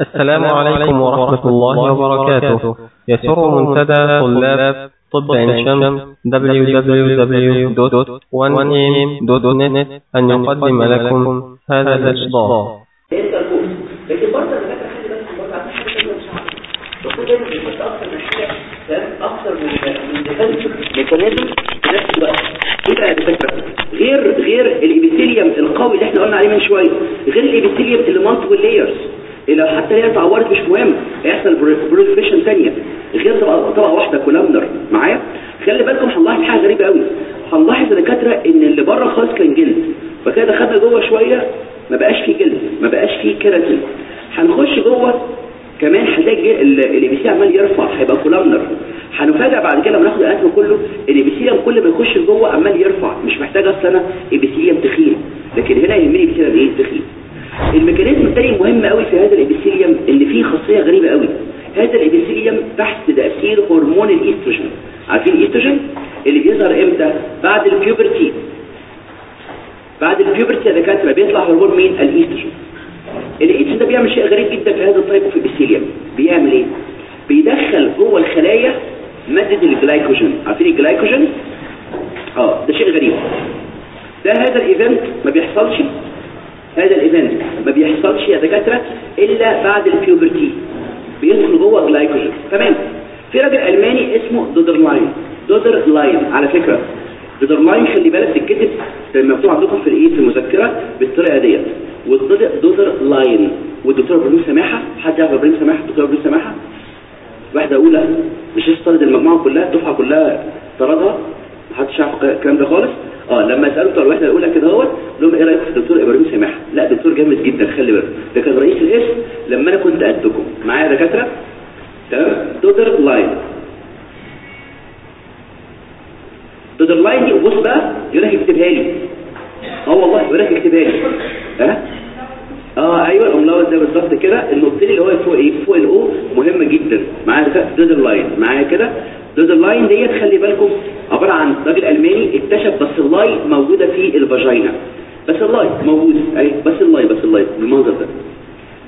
السلام عليكم ورحمة الله وبركاته. يسر منتدى طلاب طب عين شمس www.1aim.net أن يقدم لكم هذا الإصدار لكن برضه أنا حاجة بس حاجة المفروض دايما بيحط أكتر من حاجة أكتر من من defense mechanism في نفس الوقت دكاتره غير غير ال epithelium القوي اللي إحنا قلنا عليه من شوية. غير ال epithelium اللي multiple layers لو حتى هي اتعورت مش مهم. هيحصل proliferation ثانية غير طبقه طبقة واحدة columnar. معايا؟ خلي بالكم هنلاحظ حاجة غريبة قوي هنلاحظ يا دكاترة إن اللي بره خالص كان جلد. فكده دخلنا جوه شوية ما بقاش فيه جلد ما بقاش فيه كيراتين. هنخش جوه كمان هتلاقي اللي بي سي عمال يرفع هيبقى columnar. هنفاجئ بعد كده لما ناخد الاتم كله ان بي سي كل ما يخش لجوه عمال يرفع. مش محتاج أصلا أنا بي سي تخين. لكن هنا يهمني بي إيه تخين. ال mechanism الثاني مهم قوي في هذا ال epithelium إن فيه خاصية غريبة قوي. هذا ال epithelium تحت تأثير هرمون الايستروجين عارفين الايستروجين اللي بيظهر إمتى؟ بعد ال puberty. بعد ال puberty يا دكاتره بيطلع هرمون مين؟ الايستروجين الايستروجين ده بيعمل شيء غريب جدا في هذا ال type في ال epithelium بيعمل إيه؟ بيدخل جوه الخلايا مادة الجلايكوجين. عارفين الجلايكوجين؟ آه ده شيء غريب. ده هذا ال event ما بيحصلش هذا ال event ما بيحصلش يا دكاترة إلا بعد ال puberty. بيدخل جوه جلايكوجين. تمام؟ في راجل ألماني اسمه دودرلاين دودرلاين على فكرة. دودرلاين خلي بالك تتكتب مكتوب عندكم في الايه في المذكرة بالطريقة ديت. والدودر لاين. والدكتور إبراهيم سماحة حد يعرف إبراهيم سماحة؟ الدكتور إبراهيم سماحة؟ واحدة أولى. مش طرد المجموعة كلها؟ الدفعة كلها طردها. محدش يعرف الكلام ده خالص؟ آه لما سألوا بتوع الوحدة الأولى كده اهوت لهم إيه رايكم في الدكتور إبراهيم سماحه لا دكتور جامد جدا خلي بالك. ده كان رئيس القسم لما أنا كنت قدكم. معايا دكاترة؟ تمام؟ دودر لاين. دودر لاين دي بص بقى يقول لك اكتبها لي. آه والله يقول لك اكتبها لي. ها؟ آه أيوه ال umlaut ده بالظبط كده. النقطتين اللي هو فوق إيه؟ فوق ال O مهمة جدا. معايا دودر لاين. معايا كده؟ دودر لاين ديت خلي بالكم عبارة عن راجل ألماني اكتشف bacilli موجودة في ال vagina. bacilli موجود اهي bacilli bacilli بالمنظر ده.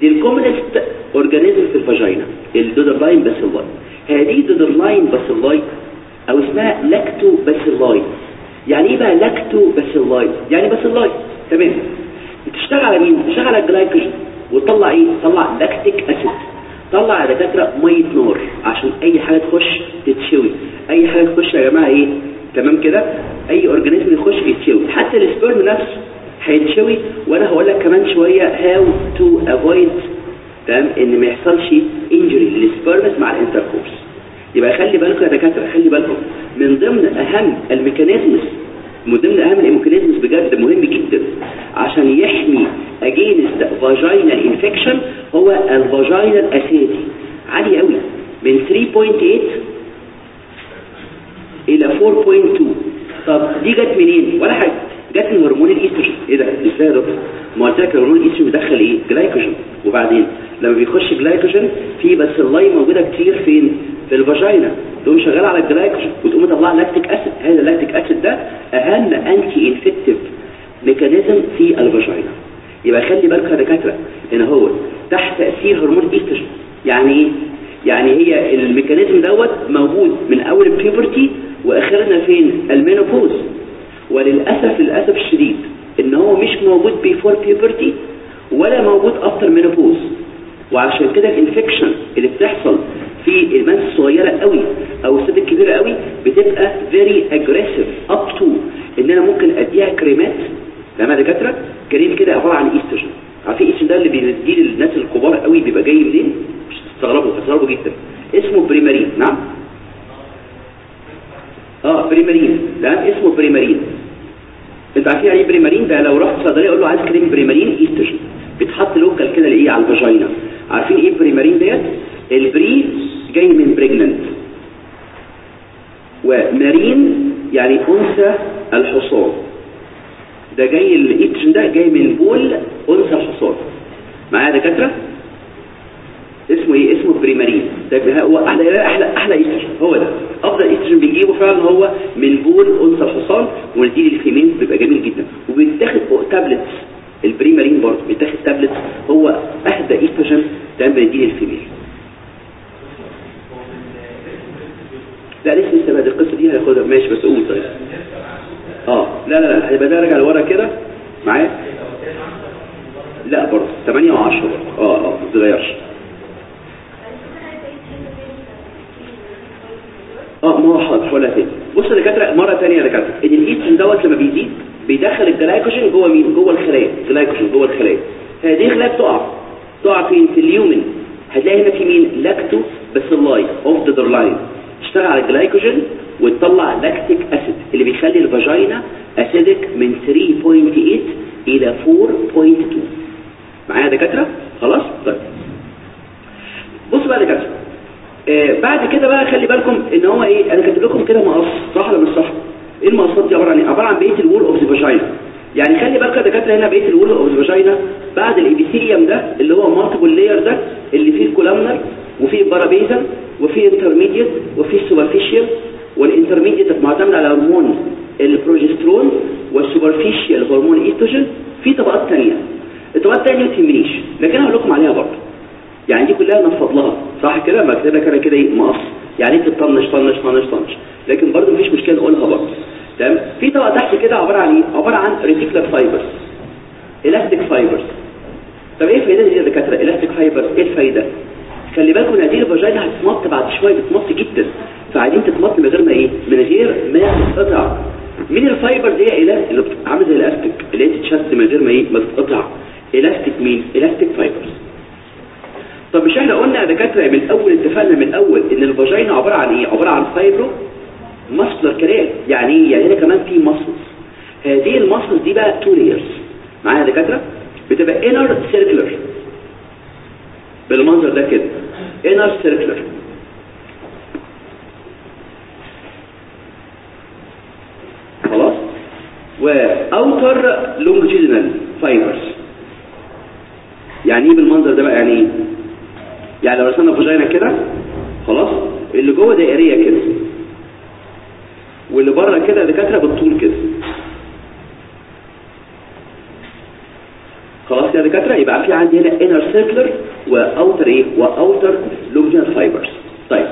دي ال commonest organism في ال vagina الدودر لاين bacilli هذه دودر لاين bacilli أو اسمها lactobacilli يعني إيه بقى lactobacilli يعني bacilli تمام. بتشتغل على مين؟ بتشتغل على الجلايكوجين. وتطلع إيه؟ تطلع lactic acid طلع يا دكاترة مية نار عشان أي حاجة تخش تتشوي. أي حاجة تخش يا جماعة إيه؟ تمام كده؟ أي organism يخش يتشوي. حتى ال sperm نفسه هيتشوي. وأنا هقول لك كمان شوية how to avoid تمام؟ إن ما يحصلش injury لل sperms مع ال intercourse يبقى خلي بالكم يا دكاترة خلي بالكم. من ضمن أهم ال mechanisms من ضمن اهم ال mechanisms بجد مهم جدا. عشان يحمي against vaginal infection هو ال vaginal acidity عالي قوي. من 3.8 إلى 4.2 طب دي جت منين؟ ولا حاجة. جت من هرمون الإيستروجين. إيه ده؟ إزاي يا دكتور؟ ما قلت لك هرمون الإيستروجين بيدخل إيه؟ جلايكوجين. وبعدين؟ لما بيخش جلايكوجين في باسيلاي موجودة كتير فين؟ في ال vagina تقوم شغال على الجلايكوجين وتقوم مطلع lactic acid. هذا ال lactic acid ده أهم anti-infective mechanism في ال vagina يبقى خلي بالك يا دكاترة إن هو تحت تأثير هرمون الايستروجين يعني إيه؟ يعني هي ال mechanism دوت موجود من أول ال puberty وأخرنا فين؟ ال menopause. وللأسف للأسف الشديد إن هو مش موجود before puberty ولا موجود after menopause وعشان كده ال infection اللي بتحصل في الماس الصغيرة قوي أو الست الكبيرة قوي بتبقى very aggressive up to إن أنا ممكن أديها كريمات. تمام يا دكاترة؟ كريم كده عبارة عن ايستروجين عارفين الايستروجين ده اللي بيديه للناس الكبار قوي بيبقى جاي منين؟ مش تستغربوا تستغربوا جدا. اسمه Premarin. نعم. آه Premarin. تمام؟ اسمه Premarin. انت عارفين يعني إيه Premarin؟ ده لو رحت صيدلية أقول له عايز كريم Premarin estrogen بيتحط local كده لايه على ال vagina. عارفين إيه Premarin ديت ال pre جاي من pregnant و mare يعني أنثى الحصان. ده جاي الايتروجين ده جاي من بول أنثى الحصان. معايا دكاترة؟ اسمه إيه؟ اسمه Premarin ده هو أحلى أحلى أحلى ايستروجين هو ده. أفضل ايستروجين بيجيبه فعلا هو من بول أنثى الحصان ونديه لل female بيبقى جميل جدا. وبيتاخد فوق tablets ال Premarin برضه بيتاخد تابلت هو أهدى إيستروجين تمام بيديه ال female. لا لسه لسه بعد القصة دي؟ هاخدها ماشي بس قول طيب. آه لا لا لا هيبقى ده راجع لورا كده. معايا؟ لا برضه. 8 و10 برضه آه آه ما بتتغيرش آه ما هو حاضر هقولها تاني بص يا دكاترة مرة ثانية يا دكاترة. إن الايستروجين دوت لما بيزيد بيدخل الجلايكوجين جوه مين؟ جوه الخلايا. الجلايكوجين جوه الخلايا. هذه الخلايا بتقع. تقع فين؟ في ال lumen هتلاقي هنا في مين؟ lactobacilli of Döderlein تشتغل على الجلايكوجين وتطلع lactic acid اللي بيخلي ال vagina acidic من 3.8 إلى 4.2 معايا يا دكاترة؟ خلاص؟ طيب. بصوا بقى دكاترة. آه بعد كده بقى خلي بالكم إن هو إيه أنا كاتب لكم كده مقص صح ولا مش صح؟ إيه المقصات دي؟ عبارة عن إيه؟ عبارة عن بقية ال wall of the vagina يعني خلي بالك يا دكاترة هنا بقية ال wall of the vagina بعد ال epithelium ده اللي هو multiple layer ده اللي فيه ال columnar وفيه ال parabasal وفيه intermediate وفيه ال superficial وال intermediate معتمد على هرمون ال progesterone وال superficial هرمون ايستروجين في طبقات ثانية الطبقات الثانية ما تهمنيش لكن هقول لكم عليها برضه. يعني دي كلها نفض لها صح كده؟ ما لك أنا كده إيه؟ مقص. يعني انت تطنش طنش طنش طنش. لكن برضه مفيش مشكلة نقولها برضه تمام؟ في طبقة تحت كده عبارة عن إيه؟ عبارة عن reticular fibers elastic fibers طب إيه الفايدة دي يا دكاترة؟ elastic fibers إيه الفايدة؟ خلي بالكم إن هذه ال vagina هتتمط بعد شوية بتمط جدا. فعايزين تتمط من غير ما إيه؟ من غير ما تتقطع. مين ال fibers هي إيه؟ اللي عامله زي الاستيك اللي هي تتشد من غير ما إيه؟ ما تتقطع. الاستيك مين ال elastic fibers طب مش إحنا قلنا يا دكاترة من الأول اتفقنا من الأول إن ال vagina عبارة عن إيه؟ عبارة عن fibromuscular كلام يعني إيه؟ يعني هنا كمان في muscles هذه ال muscles دي بقى two layers معايا يا دكاترة؟ بتبقى inner circular بالمنظر ده كده. inner circular خلاص؟ و outer longitudinal fibers يعني إيه بالمنظر ده بقى؟ يعني إيه؟ يعني لو رسمنا vagina كده خلاص؟ اللي جوه دائرية كده. واللي بره كده دكاترة بالطول كده. خلاص يا دكاترة؟ يبقى في عندي هنا inner circular و outer إيه؟ و outer longitudinal fibers طيب.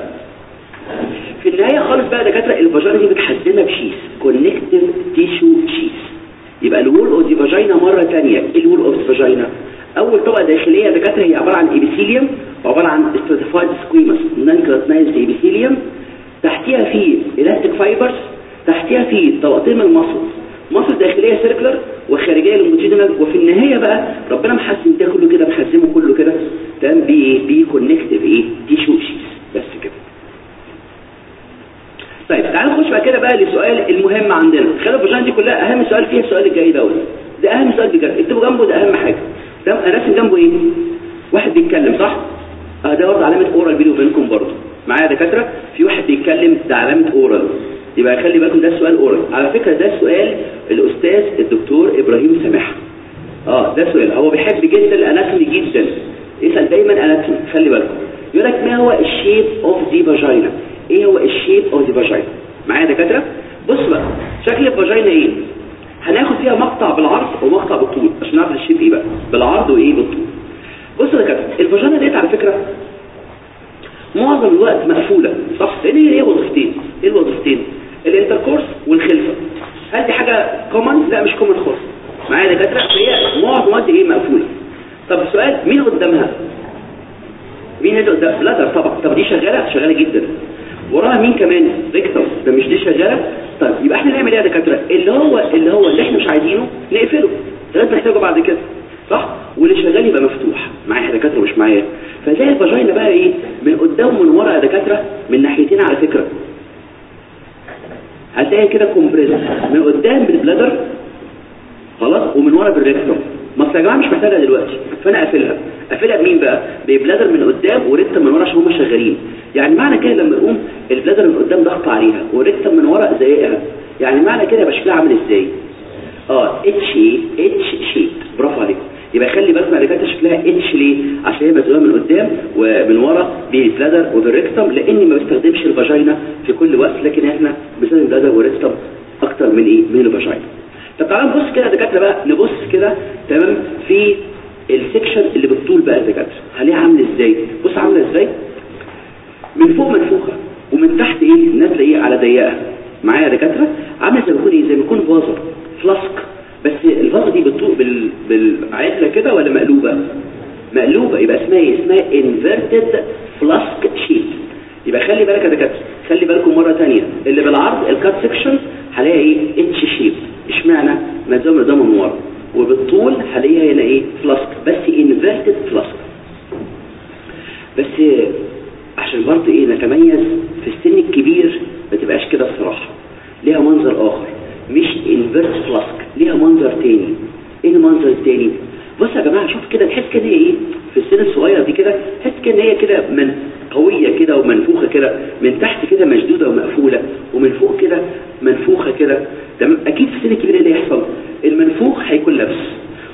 في النهاية خالص بقى دكاترة ال vagina دي متحزمه ب sheath. connective tissue sheath. يبقى ال wall of the vagina مرة ثانية إيه ال wall of the vagina أول طبقة داخلية دكاترة هي عبارة عن epithelium وعبارة عن stratified squamous non-keratinized epithelium تحتيها في elastic fibers تحتيها في طبقتين من ال muscle muscle داخلية circular وخارجية longitudinal وفي النهاية بقى ربنا محسن ده كله كده محزمه كله كده. تمام؟ بي بي connective إيه؟ tissue sheath بس كده. طيب تعالوا نخش بقى كده بقى لسؤال المهم عندنا. خلوا ال vagina دي كلها أهم سؤال فيها السؤال الجاي دوت. ده أهم سؤال بجد. اكتبوا جنبه ده أهم حاجة. أنا راسم جنبه إيه؟ واحد بيتكلم صح؟ آه ده برضه علامة oral بيني وبينكم برضه. معايا دكاترة؟ في واحد بيتكلم ده علامة oral. يبقى خلي بالكم ده سؤال oral. على فكرة ده سؤال الأستاذ الدكتور إبراهيم سماح آه ده سؤال. هو بيحب جدا ال anatomy جدا. يسال دايما anatomy خلي بالكم. يقول لك ما هو ال shape of the vagina إيه هو ال shape of the vagina معايا دكاترة؟ بص بقى شكل ال vagina إيه؟ هناخد فيها مقطع بالعرض ومقطع بالطول عشان نعرف ال shape إيه بقى. بالعرض وإيه؟ بالطول. بص يا دكاتره ال vagina ديت على فكرة معظم الوقت مقفولة صح؟ لأن هي إيه وظيفتين. إيه الوظيفتين؟ ال intercourse والخلفة. هل دي حاجة common لا مش common خالص. معايا دكاترة؟ فهي معظم الوقت إيه؟ مقفولة. طب السؤال مين قدامها؟ مين اللي قدام bladder طبعا. طب دي شغالة؟ شغالة جدا. وراها مين كمان؟ rectum ده مش دي شغالة؟ طيب يبقى إحنا نعمل إيه يا دكاترة؟ اللي هو اللي هو اللي إحنا مش عايزينه نقفله. لغاية ما نحتاجه بعد كده صح؟ واللي شغال يبقى مفتوح. معايا دكاترة مش معايا؟ فزي ال vagina بقى إيه؟ من قدام ومن ورا يا دكاترة من ناحيتين على فكرة. هتلاقي كده compressed من قدام بال bladder خلاص؟ ومن ورا بال rectum ما يا جماعة مش محتاجها دلوقتي. فأنا اقفلها اقفلها بمين بقى؟ ب bladder من قدام و rectum من ورا عشان هم شغالين. يعني معنى كده لما يقوم ال bladder من قدام ضغط عليها وال rectum من ورا زيها يعني معنى كده يبقى شكلها عامل إزاي؟ آه H H shape برافو عليكم يبقى خلي بالكم على كده شكلها H ليه؟ عشان هي مزنوقة من قدام ومن ورا بال bladder وبال rectum لاني ما بستخدمش ال vagina في كل وقت لكن إحنا بنستخدم ال bladder وال rectum أكتر من إيه؟ من ال vagina. طب تعالوا نبص كده يا دكاترة بقى نبص كده تمام؟ في ال section اللي بالطول بقى يا دكاترة. عليها عامل إزاي؟ بص عاملة إزاي. من فوق منفوخه ومن تحت إيه؟ نازله إيه على ضيقه معايا يا دكاترة؟ عاملة زي ما يكون إيه؟ زي ما يكون فازة flask بس الفازة دي بالطول بال... بالعدله كده ولا مقلوبة؟ مقلوبة. يبقى اسمها إيه؟ اسمها inverted flask shape يبقى خلي بالك يا دكاترة خلي بالكم مرة ثانية اللي بالعرض ال cut section هلاقي إيه؟ H shape اشمعنى؟ ما زي ده من ورا. وبالطول هلاقيها هنا إيه؟ flask بس inverted flask بس عشان برضه إيه؟ نتميز في السن الكبير ما تبقاش كده الصراحه ليها منظر آخر. مش انفيرت فلاسك ليها منظر تاني. إيه المنظر التاني؟ بص يا جماعة شوف كده تحس كده إيه؟ في السن الصغير دي كده تحس كده هي كده من قوية كده ومنفوخة كده من تحت كده مشدودة ومقفولة ومن فوق كده منفوخة كده. تمام؟ أكيد في السن الكبير اللي هيحصل. المنفوخ هيكون لبس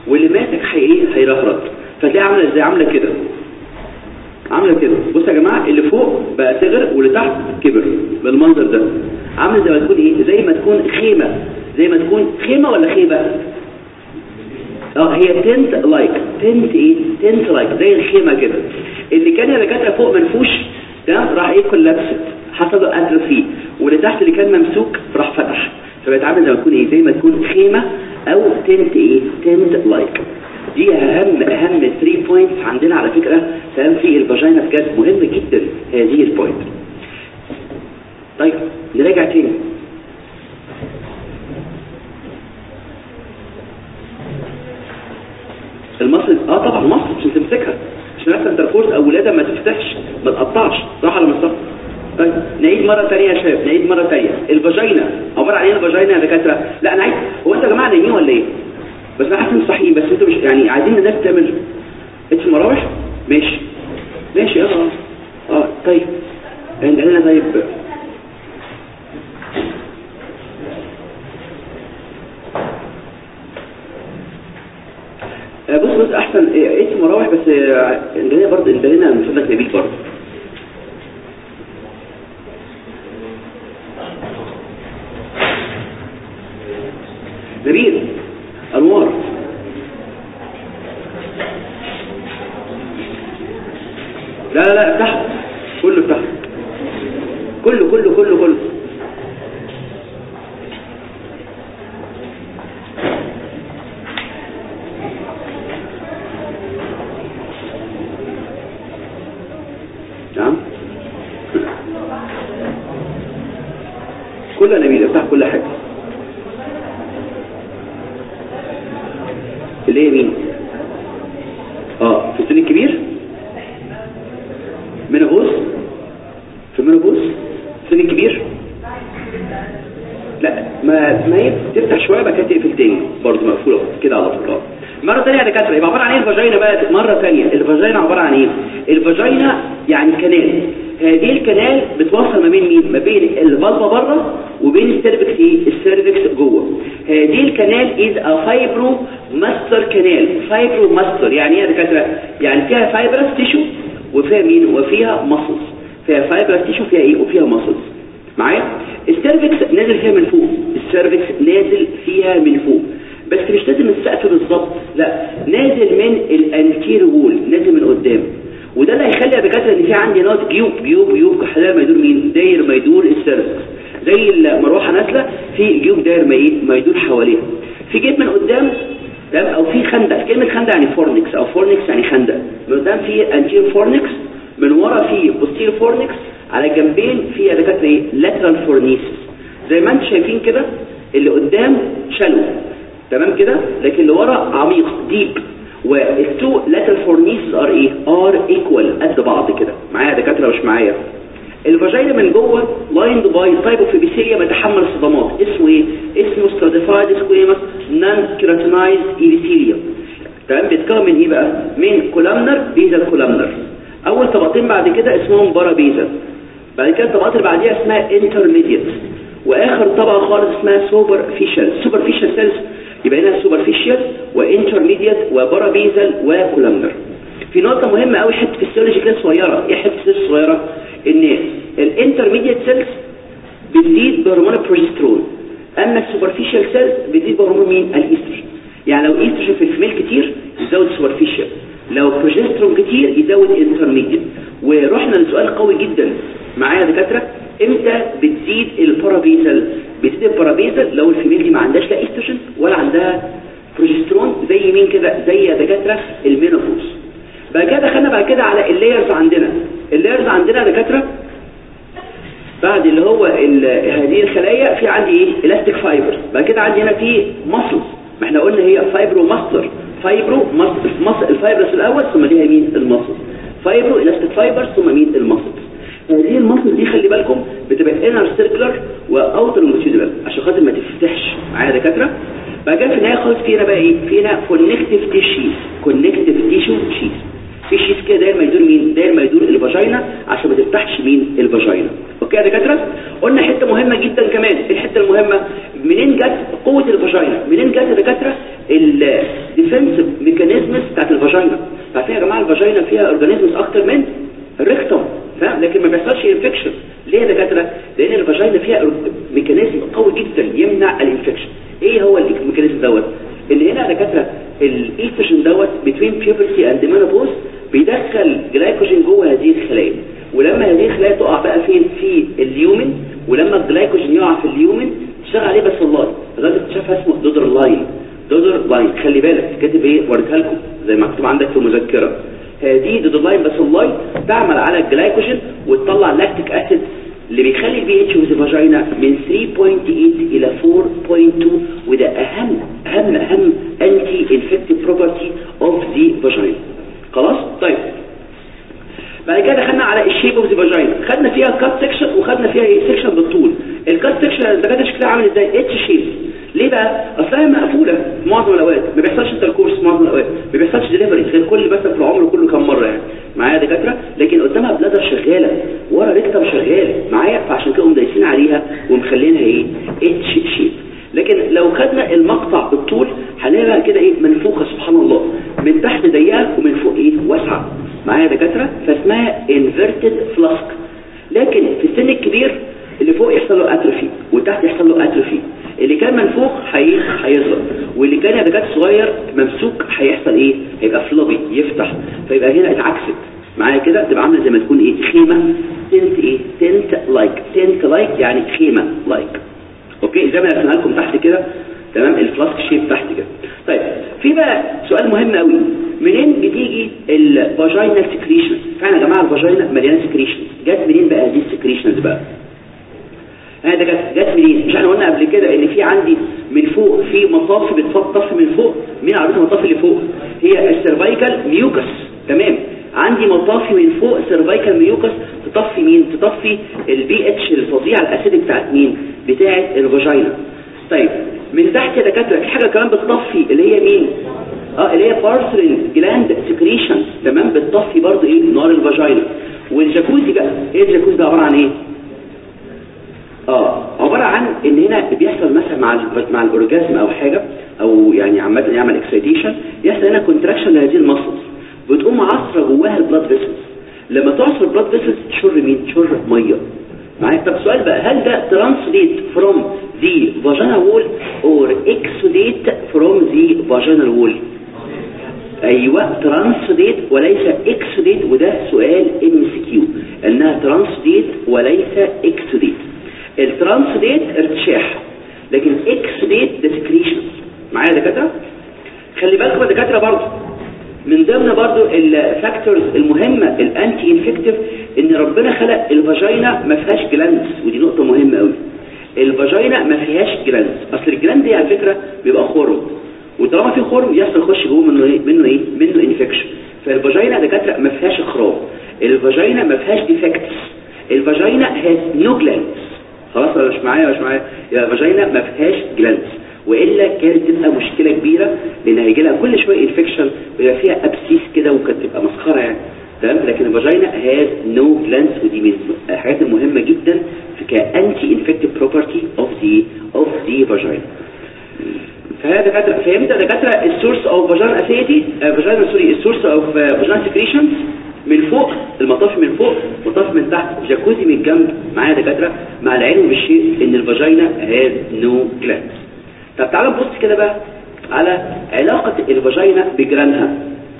واللي ماسك هي إيه؟ هيرهرط فتلاقيها عاملة إزاي؟ عاملة كده. عاملة كده. بص يا جماعة اللي فوق بقى صغر واللي تحت كبر. بالمنظر ده. عاملة زي ما تكون إيه؟ زي ما تكون خيمة. زي ما تكون خيمة ولا خيبة؟ آه هي tent like tent إيه tent like زي الخيمة كده. اللي كان كانت فوق منفوش ده راح إيه collapsed حصل له atrophy واللي تحت اللي كان ممسوك راح فتح. فبقت عامله زي ما تكون إيه زي ما تكون خيمة أو tent إيه tent like دي أهم أهم 3 points عندنا على فكرة. سلام في ال vagina بجد مهم جدا هذه ال point طيب نراجع تاني. ال muscle آه طبعا muscle عشان تمسكها عشان عارفه intercourse أو ولاده ما تفتحش ما تقطعش. صح ولا مش صح طيب نعيد مرة ثانية يا شباب نعيد مرة ثانية ال vagina. عبارة عن إيه ال vagina يا دكاترة؟ لا أنا عايز هو أنتوا يا جماعة نايمين ولا إيه؟ بس أنا حاسس صحيين بس أنتوا مش يعني عايزين الناس تعمل اتش مراوح ماشي. ماشي آه آه طيب. عندنا طيب. بص بص أحسن اتش مراوح بس عندنا برضه عندنا من فضلك نبيل برضه. نبيل أنوار. لا لا لا تحت. كله تحت. كله كله كله كله نعم كله نبيل افتح كل حاجة. اللي هي مين؟ آه في السن الكبير؟ منابوس؟ في منابوس السن الكبير؟ لا ما ما هي تفتح شوية بقى تقفل تاني. برضه مقفولة كده على طول. مرة ثانية يا دكاترة يبقى عبارة عن إيه؟ الفاجينا بقى مرة ثانية الفاجينا عبارة عن إيه؟ الفاجينا يعني canal. هذه ال canal؟ بتوصل ما بين مين؟ ما بين ال vulva بره وبين ال cervix إيه؟ ال cervix جوه. هذه ال canal is a fibromuscular canal. fibromuscular يعني إيه يا دكاترة؟ يعني فيها fibrous tissue وفيها مين؟ وفيها muscles فيها fibrous tissue فيها إيه؟ وفيها muscles معايا؟ ال cervix نازل فيها من فوق. ال cervix نازل فيها من فوق. بس مش لازم السقف بالظبط لا نازل من ال anterior wall نازل من قدام. وده اللي هيخلي يا ان في عندي نقط جيوب جيوب جيوب داير ما يدور مين؟ داير ما يدور ال cervix زي المروحة نازلة في جيوب داير ما ما يدور حواليها. في جيب من قدام تمام؟ أو في خندق. كلمه خندق يعني fornix أو fornix يعني خندق. من قدام في anterior fornix من ورا في posterior fornix على جنبين في يا دكاتره إيه lateral fornices زي ما أنتم شايفين كده اللي قدام shallow تمام كده؟ لكن اللي ورا عميق deep وال two lateral fornices are إيه are equal قد بعض كده. معايا دكاترة مش معايا؟ ال vagina من جوه lined by type of epithelium بيتحمل الصدمات اسمه إيه؟ اسمه stratified squamous non-keratinized epithelium تمام؟ بيتكون من إيه بقى؟ من columnar basal columnar أول طبقتين بعد كده اسمهم parabasal بعد كده الطبقات اللي بعديها اسمها intermediate وآخر طبقة خالص اسمها superficial superficial cells يبقى هنا superficial و intermediate و parabasal و columnar في نقطة مهمة قوي حتة فيسيولوجي كده صغيرة. إيه حتة فيسيولوجي صغيرة؟ إن ال intermediate cells بتزيد بهرمون البروجسترون أما ال super superficial cells بتزيد بهرمون مين؟ الايستروجين يعني لو ايستروجين في ال female كتير يزود superficial لو بروجسترون كتير يزود intermediate ورحنا لسؤال قوي جدا. معايا يا دكاترة؟ إمتى بتزيد ال parabasal بتزيد ال parabasal لو ال female دي ما عندهاش لا ايستروجين ولا عندها بروجسترون زي مين كده؟ زي يا دكاترة ال menopause بعد كده دخلنا بعد كده على ال layers عندنا. ال layers عندنا يا دكاترة؟ بعد اللي هو هذه الخلايا في عندي إيه؟ elastic fiber بعد كده عندي هنا في muscles ما إحنا قلنا هي fibromuscular fibromuscular ال fibrous الأول ثم ليها مين؟ ال muscles fibroelastic fiber ثم مين ال muscles هذه ال muscles دي خلي بالكم؟ بتبقى inner circular و outer longitudinal عشان خاطر ما تفتحش. معايا يا دكاترة؟ كده في النهاية خالص في هنا بقى إيه؟ في هنا connective tissues connective tissue في sheath كده داير ما يدور مين؟ داير ما يدور ال vagina عشان ما تفتحش مين؟ ال vagina. okay يا دكاترة؟ قلنا حتة مهمة جدا كمان الحتة المهمة منين جت قوة ال vagina؟ منين جت يا دكاترة؟ ال defensive mechanisms بتاعت ال vagina. عارفين يا جماعة ال vagina فيها organisms أكتر من ال rectum فاهم؟ لكن ما بيحصلش infection ليه يا دكاترة؟ لأن ال vagina فيها mechanism قوي جدا يمنع ال infection إيه هو ال mechanism دوت؟ اللي هنا دكاتره الايستروجين دوت between puberty and menopause بيدخل جلايكوجين جوه هذه الخلايا. ولما هذه الخلايا تقع بقى فين؟ في ال lumen ولما الجلايكوجين يقع في ال lumen تشتغل عليه bacilli اللي راجل اكتشفها اسمه Doderlein Doderlein خلي بالك كاتب إيه؟ وريتها لكم زي ما مكتوب عندك في المذكره هذه Doderlein bacilli تعمل على الجلايكوجين وتطلع lactic acid اللي بيخلي ال pH of the vagina من 3.8 إلى 4.2 وده أهم أهم أهم anti-infective property of the vagina خلاص؟ طيب. بعد كده دخلنا على ال shape of the vagina خدنا فيها cut section وخدنا فيها إيه section بالطول. ال cut section الدكاتره شكلها عامل إزاي؟ H shape ليه بقى؟ اصلها مقفولة معظم الأوقات ما بيحصلش intercourse معظم الأوقات ما بيحصلش ديليفري غير كل بس في العمر كله كام مرة يعني. معايا دكاترة؟ لكن قدامها bladder شغالة ورا rectum شغال. معايا فعشان كده هم دايسين عليها ومخلينها إيه؟ H shape لكن لو خدنا المقطع بالطول هنلاقيها كده إيه؟ منفوخه سبحان الله. من تحت ضيقة ومن فوق إيه؟ واسعة. معايا دكاترة؟ فاسمها inverted flask لكن في السن الكبير اللي فوق يحصل له atrophy وتحت يحصل له atrophy اللي كان منفوخ هيصغر واللي كان دكاتره صغير ممسوك هيحصل إيه؟ هيبقى floppy يفتح. فيبقى هنا اتعكست. معايا كده؟ تبقى عاملة زي ما تكون إيه؟ خيمة. tent إيه؟ tent like tent like يعني خيمة like okay؟ زي ما رسمها لكم تحت كده. تمام؟ ال flask shape تحت كده. طيب في بقى سؤال مهم قوي منين بتيجي ال vaginal secretion فعلا يا جماعة ال vagina مليانة secretion جت منين بقى هذه ال secretions بقى؟ هذا جت جت منين مش إحنا قلنا قبل كده إن في عندي من فوق في مطافي بتطفي من فوق. مين عارف المطافي اللي فوق؟ هي ال cervical mucus. تمام. عندي مطافي من فوق cervical mucus. تطفي مين؟ تطفي ال pH الفظيع ال acid بتاعت مين؟ بتاعت ال vagina. طيب. من تحت يا دكاترة في حاجة كمان بتطفي اللي هي مين آه اللي هي Bartholin gland secretion تمام. بتطفي برضو إيه؟ نار ال vagina. والجاكوزي بقى. إيه الجاكوزي ده؟ عبارة عن إيه؟ آه عبارة عن إن هنا بيحصل مثلا مع مع ال orgasm أو حاجة أو يعني عامة يعمل excitation يحصل هنا contraction لهذه ال muscles بتقوم عصره جواها ال blood vessels لما تعصر ال blood vessels تشر مين؟ تشر مية. معايا؟ طب سؤال بقى هل ده transudate from the vaginal wall or exudate from the vaginal wall أيوه transudate وليس exudate وده سؤال MCQ انها transudate وليس exudate ال transudate ارتشاح لكن exudate ده secretion معايا يا دكاترة؟ خلي بالكم يا دكاترة برضه. من ضمن برضو ال factors المهمة ال anti-infective إن ربنا خلق ال vagina ما فيهاش glands ودي نقطة مهمة قوي ال vagina ما فيهاش glands أصل ال gland دي على فكرة بيبقى خرم. وطالما في خرم يحصل يخش جوه منه إيه؟ منه إيه؟ منه infection فال vagina دكاترة ما فيهاش اخراج ال vagina ما فيهاش defects ال vagina has no glands خلاص مش معايا مش معايا. يا ال vagina ما فيهاش glands وإلا كانت تبقى مشكلة كبيرة لأن هيجي لها كل شوية infection ويبقى فيها abscess كده وكانت تبقى مسخرة يعني. تمام؟ لكن ال vagina has no glands ودي من الحاجات المهمة جدا في ك anti-infective property of the of the vagina فهذا دكاترة فهمت يا دكاترة؟ ال source of vagina acidity vagina sorry ال source of vagina secretions من فوق المطافي من فوق مطافي من تحت جاكوزي من الجنب معايا دكاترة مع العلم بالشيء إن ال vagina has no glands طب تعالى نبص كده بقى على علاقة ال vagina بجيرانها.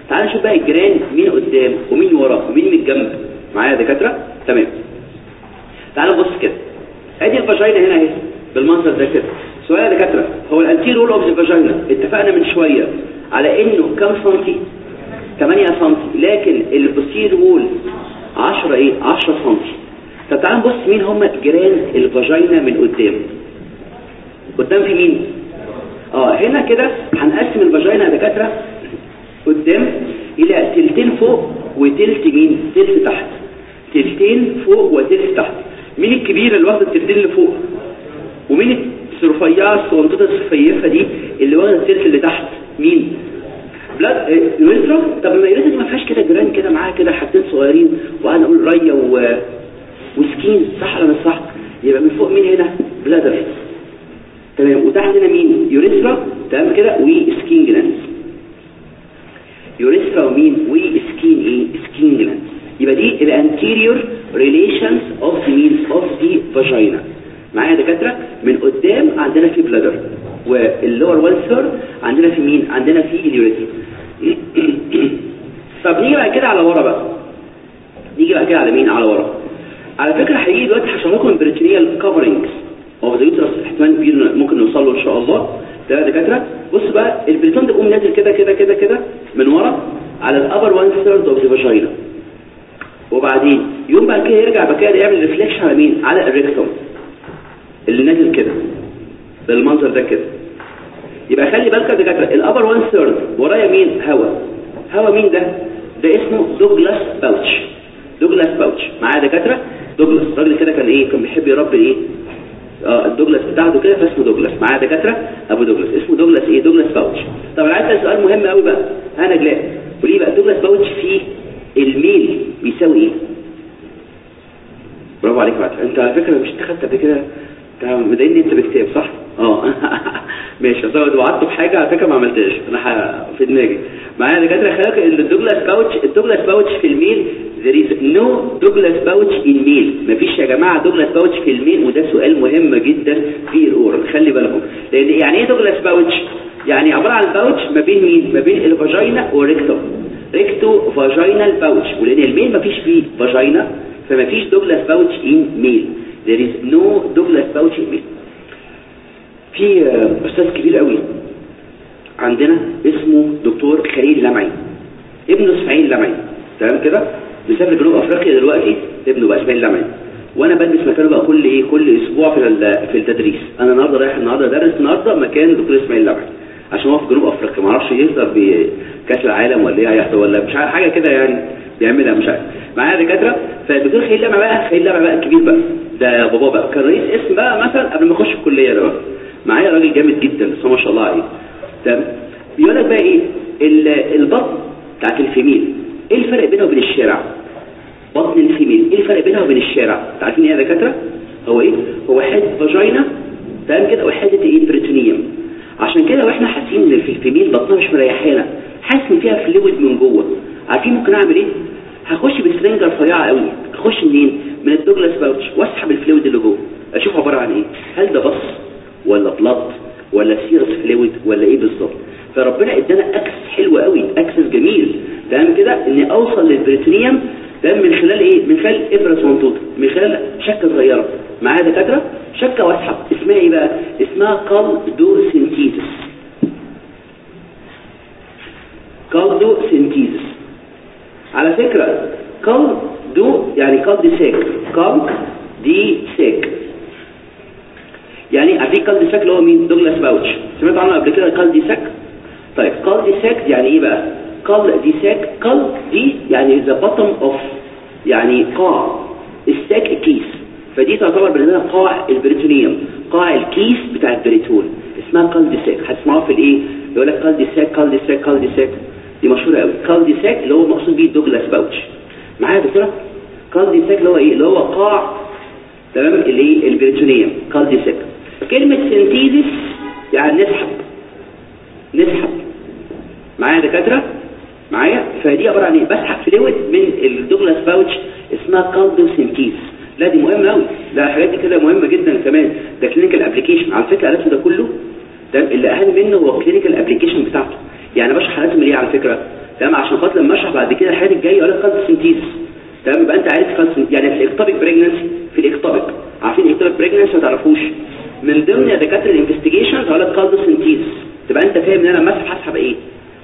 تعالى نشوف بقى الجيران مين قدام ومين ورا ومين من الجنب معايا يا دكاترة؟ تمام. تعالى نبص كده. أدي ال vagina هنا أهي بالمنظر ده كده. سؤال يا دكاترة هو ال anterior wall of the vagina اتفقنا من شوية على إنه كام سنتي؟ 8 سنتي. لكن ال posterior wall 10 إيه؟ 10 سنتي. طب تعالى نبص مين هم جيران ال vagina من قدام. قدام في مين؟ آه هنا كده هنقسم ال vagina يا دكاترة. قدام إلى تلتين فوق وتلت مين؟ تلت تحت. تلتين فوق وتلت تحت. مين الكبير اللي واخد التلتين اللي فوق؟ ومين الرفيعه الصغنطوطه الخفيفه دي اللي واخدة التلت اللي تحت؟ مين؟ bladder urethra طب ما urethra دي ما فيهاش كده جيران كده معاها كده حاجتين صغيرين وأنا أقول ريا و... وسكين صح ولا مش صح؟ يبقى من فوق مين هنا؟ bladder. تمام. وتحت هنا مين؟ urethra. تمام كده؟ و Skene glands urethra ومين؟ و Skene إيه؟ Skene glands يبقى دي ال anterior relations of مين of the vagina معايا دكاترة من قدام عندنا في bladder وال lower one third عندنا في مين عندنا في ال urethra طب نيجي بعد كده على ورا بقى. نيجي بعد كده على مين على ورا. على فكرة هيجي دلوقتي هشرح لكم ال peritoneal coverings of the uterus إحتمال كبير ممكن نوصل له إن شاء الله. ده يا دكاترة. بص بقى البريتون ده بيقوم نازل كده كده كده كده من ورا على ال upper one third of the وبعدين يقوم بعد كده يرجع بعد كده يعمل reflection على مين على ال rectum اللي نازل كده. بالمنظر ده كده. يبقى خلي بالك يا دكاترة ال upper one third ورايا مين؟ هوا. هوا مين ده؟ ده اسمه Douglas pouch. Douglas pouch. معايا دكاترة؟ Douglas. الراجل كده كان إيه؟ كان بيحب يربي إيه؟ آه ال Douglas بتاعته كده فاسمه Douglas. معايا دكاترة؟ أبو Douglas. اسمه Douglas إيه؟ Douglas pouch. طب أنا عايز أسأل سؤال مهم قوي بقى. أنا جلاء. وليه بقى Douglas pouch فيه ال male بيساوي إيه؟ برافو عليك بقى أنت على فكرة مش اتخذت قبل كده انت مديني أنت بكتاب صح؟ آه. ماشي. اصل وعدت بحاجة على فكرة ما عملتهاش. أنا ح... في دماغي. معايا دكاترة خلاك ال Douglas pouch ال Douglas pouch في ال male there is no Douglas pouch in male مفيش يا جماعة Douglas pouch في ال male وده سؤال مهم جدا في ال oral خلي بالكم. لأن يعني إيه Douglas pouch يعني عبارة عن pouch ما بين مين؟ ما بين ال vagina وال rectum rectovaginal pouch ولأن ال male مفيش فيه vagina فمفيش Douglas pouch in male there is no Douglas pouch male في أستاذ كبير قوي عندنا اسمه دكتور خليل لمعي. ابنه إسماعيل لمعي. تمام كده؟ مسافر جنوب أفريقيا دلوقتي ابنه بقى إسماعيل لمعي. وأنا بلبس مكانه بقى كل إيه كل أسبوع في في التدريس. أنا النهارده رايح النهارده ادرس النهارده مكان دكتور إسماعيل لمعي. عشان هو في جنوب أفريقيا ما أعرفش يهزر بكأس العالم ولا إيه هيحصل ولا مش عارف حاجة كده يعني بيعملها مش عارف معايا دكاترة؟ فالدكتور خليل لمعي بقى خليل لمعي بقى الكبير بقى ده بابا بقى. كان رئيس قسم بقى مثلا قبل ما اخش الكلية ده بقى. معايا راجل جامد جدا بس ما شاء الله عليه. تمام؟ بيقول لك بقى إيه؟ البطن بتاعت ال female إيه الفرق بينها وبين الشارع؟ بطن ال female إيه الفرق بينها وبين الشارع؟ عارفين إيه يا دكاترة؟ هو إيه؟ هو حتة vagina تمام كده؟ وحته إيه peritoneum. عشان كده وإحنا حاسين إن في ال female بطنها مش مريحانا. حاسس إن فيها fluid من جوه. عارفين ممكن أعمل إيه؟ هخش بسرنجه رفيعه قوي. اخش منين؟ من ال Douglas pouch. واسحب ال fluid اللي جوه. أشوف عبارة عن إيه؟ هل ده pus ولا blood ولا serous fluid ولا إيه بالظبط؟ فربنا إدانا access حلو قوي. access جميل. تمام كده؟ إني أوصل لل peritoneum ده من خلال إيه؟ من خلال إبرة صنطوطه من خلال شكة صغيرة. معايا دكاتره شكة واسحب اسمها إيه بقى؟ اسمها culdocentesis culdocentesis على فكرة culdo يعني cul-de-sac cul-de-sac يعني عارفين cul-de-sac اللي هو مين؟ Douglas pouch. سمعت عنه قبل كده؟ cul-de-sac طيب cul-de-sac يعني إيه بقى؟ cul-de-sac cul-de يعني the bottom of يعني قاع ال sac كيس فدي تعتبر بالنسبة لنا قاع ال peritoneum قاع الكيس بتاع البريتون. اسمها cul-de-sac. هتسمعوها في الايه؟ يقول لك كال دي ساك كال دي ساك كال دي ساك. دي مشهورة قوي. cul-de-sac اللي هو مقصود بيه Douglas pouch. معايا يا دكتورة؟ de-sac اللي هو إيه؟ اللي هو قاع تمام؟ الايه ال peritoneum. cul-de-sac. كلمة centesis يعني نسحب. نسحب. معايا يا دكاترة؟ معايا؟ فدي عبارة عن إيه؟ بسحب fluid من ال Douglas pouch اسمها culdocentesis لا دي مهمة قوي لا الحاجات دي كده مهمة جدا كمان. ده clinical application على فكرة الرسم ده كله تمام اللي أهم منه هو ال clinical application بتاعته. يعني بشرح حالاتهم ليه على فكرة؟ تمام؟ عشان خاطر لما أشرح بعد كده الحاجات الجاية أقول لك culdocentesis تمام؟ يبقى أنت عارف يعني في ال ectopic pregnancy في ال ectopic عارفين ال ectopic pregnancy ما تعرفوش. من ضمن دكاترة ال investigation هقول لك culdocentesis تبقى أنت فاهم إن أنا لما اسحب هسحب إيه؟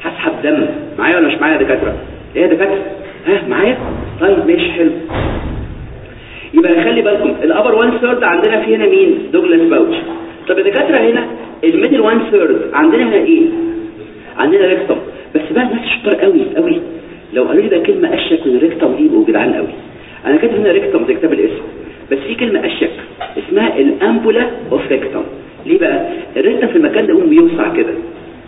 هسحب دم. معايا ولا مش معايا يا دكاترة؟ إيه يا دكاترة؟ ها معايا؟ طيب ماشي حلو. يبقى خلي بالكم ال upper 1 third عندنا في هنا مين؟ Douglas pouch. طب يا دكاترة هنا ال middle 1 third عندنا هنا إيه؟ عندنا rectum بس بقى الناس شطار قوي قوي. لو قالوا لي ده كلمة أشيك من ال rectum دي يبقوا جدعان قوي. أنا كاتب هنا rectum زي كتاب القسم. بس في كلمة أشيك اسمها ال ampulla of rectum ليه بقى؟ ال rectum في المكان ده يقوم بيوسع كده.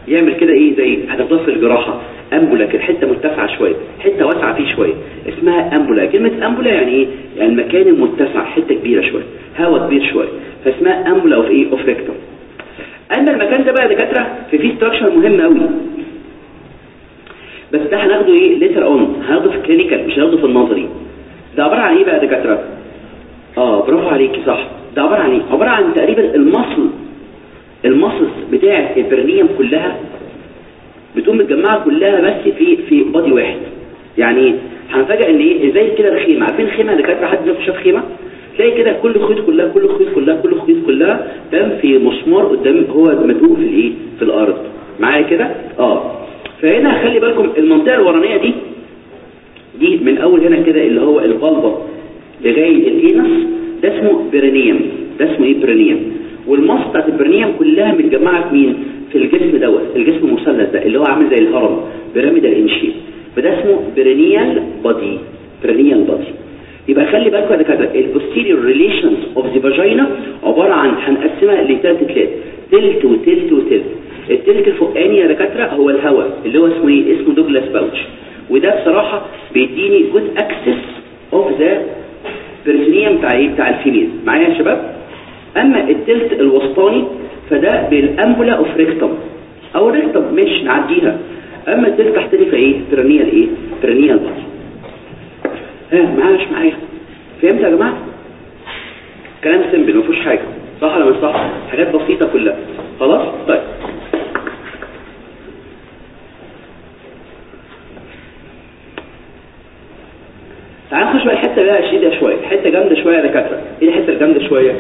يعمل كده إيه؟ زي هتضاف في الجراحه ampulla كده حتة مرتفعة شوية حتة واسعة فيه شوية اسمها ampulla كلمة ampulla يعني إيه؟ يعني المكان المتسع حتة كبيرة شوية هواء كبير شوية فاسمها ampulla of إيه؟ of rectum أما المكان ده بقى يا دكاترة في فيه structure مهم قوي بس ده هناخده إيه؟ later on هناخده في ال clinical مش هناخده في النظري. ده عبارة عن إيه بقى يا دكاترة؟ آه برافو عليكي صح. ده عبارة عن إيه؟ عبارة عن تقريبا المصل المصص بتاعه البرنيوم كلها بتقوم متجمعة كلها بس في في بادي واحد. يعني هنفاجئ إن إيه؟ زي كده الخيمه عارفين اللي كانت حد منكم شاف خيمة؟ تلاقي كده كل خيط كلها كل خيط كلها كل خيط كلها تم في مسمار قدام هو مدقوق في الإيه؟ في الأرض. معايا كده؟ آه. فهنا خلي بالكم المنطقة الورانية دي دي من أول هنا كده اللي هو ال vulva لغاية ال anus ده اسمه perineum ده اسمه إيه؟ perineum. وال muscles بتاعت كلها متجمعة في مين؟ في الجسم دوت الجسم المثلث ده اللي هو عامل زي الهرم pyramidal in shape فده اسمه perineal body perineal body. يبقى خلي بالكم يا دكاترة ال posterior relations of the vagina عبارة عن هنقسمها لثلاث تلات تلت وتلت وتلت. التلت الفوقاني يا دكاترة هو الهواء اللي هو اسمه إيه؟ اسمه Douglas pouch وده بصراحة بيديني good access of the peritoneum بتاع إيه؟ بتاع ال female معايا يا شباب؟ أما التلت الوسطاني فده بال ampulla of rectum أو rectum مش نعديها. أما التلت تحتني فإيه؟ perineal إيه perineal body ها معايا مش معايا. فهمت يا جماعة؟ كلام simple ما فيهوش حاجة. صح ولا مش صح؟ حاجات بسيطة كلها. خلاص؟ طيب. تعال نخش بقى الحتة بقى شديدة شوية. حتة جامدة شوية يا دكاترة. إيه الحتة الجامدة شوية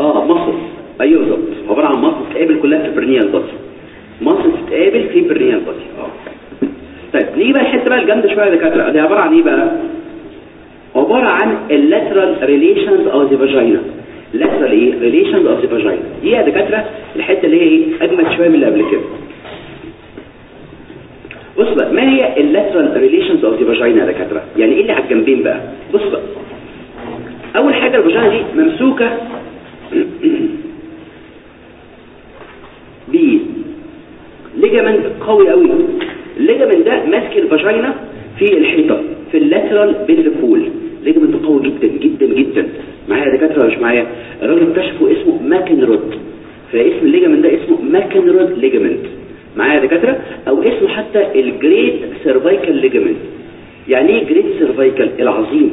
آه muscles أيوه بالظبط. عبارة عن muscles تتقابل كلها في perineal body muscles تتقابل في perineal body آه. طيب نيجي بقى الحتة بقى الجامدة شوية يا دكاترة. دي عبارة عن إيه بقى؟ عبارة عن ال lateral relations of the vagina lateral إيه؟ relations of the vagina دي يا دكاترة الحتة اللي هي إيه؟ أجمد شوية من اللي قبل كده. بص بقى ما هي ال lateral relations of the vagina يا دكاترة؟ يعني إيه اللي على الجنبين بقى؟ بص بقى. أول حاجة ال vagina دي ممسوكة. ب ligament قوي قوي. ال ligament ده ماسك ال vagina في الحيطة في ال lateral pelvic wall ligament قوي جدا جدا جدا. معايا يا دكاترة ولا مش معايا؟ الراجل اكتشفه اسمه Mackenrodt. فاسم ال ligament ده اسمه Mackenrodt ligament معايا يا دكاترة؟ أو اسمه حتى ال great cervical ligament يعني إيه great cervical العظيم.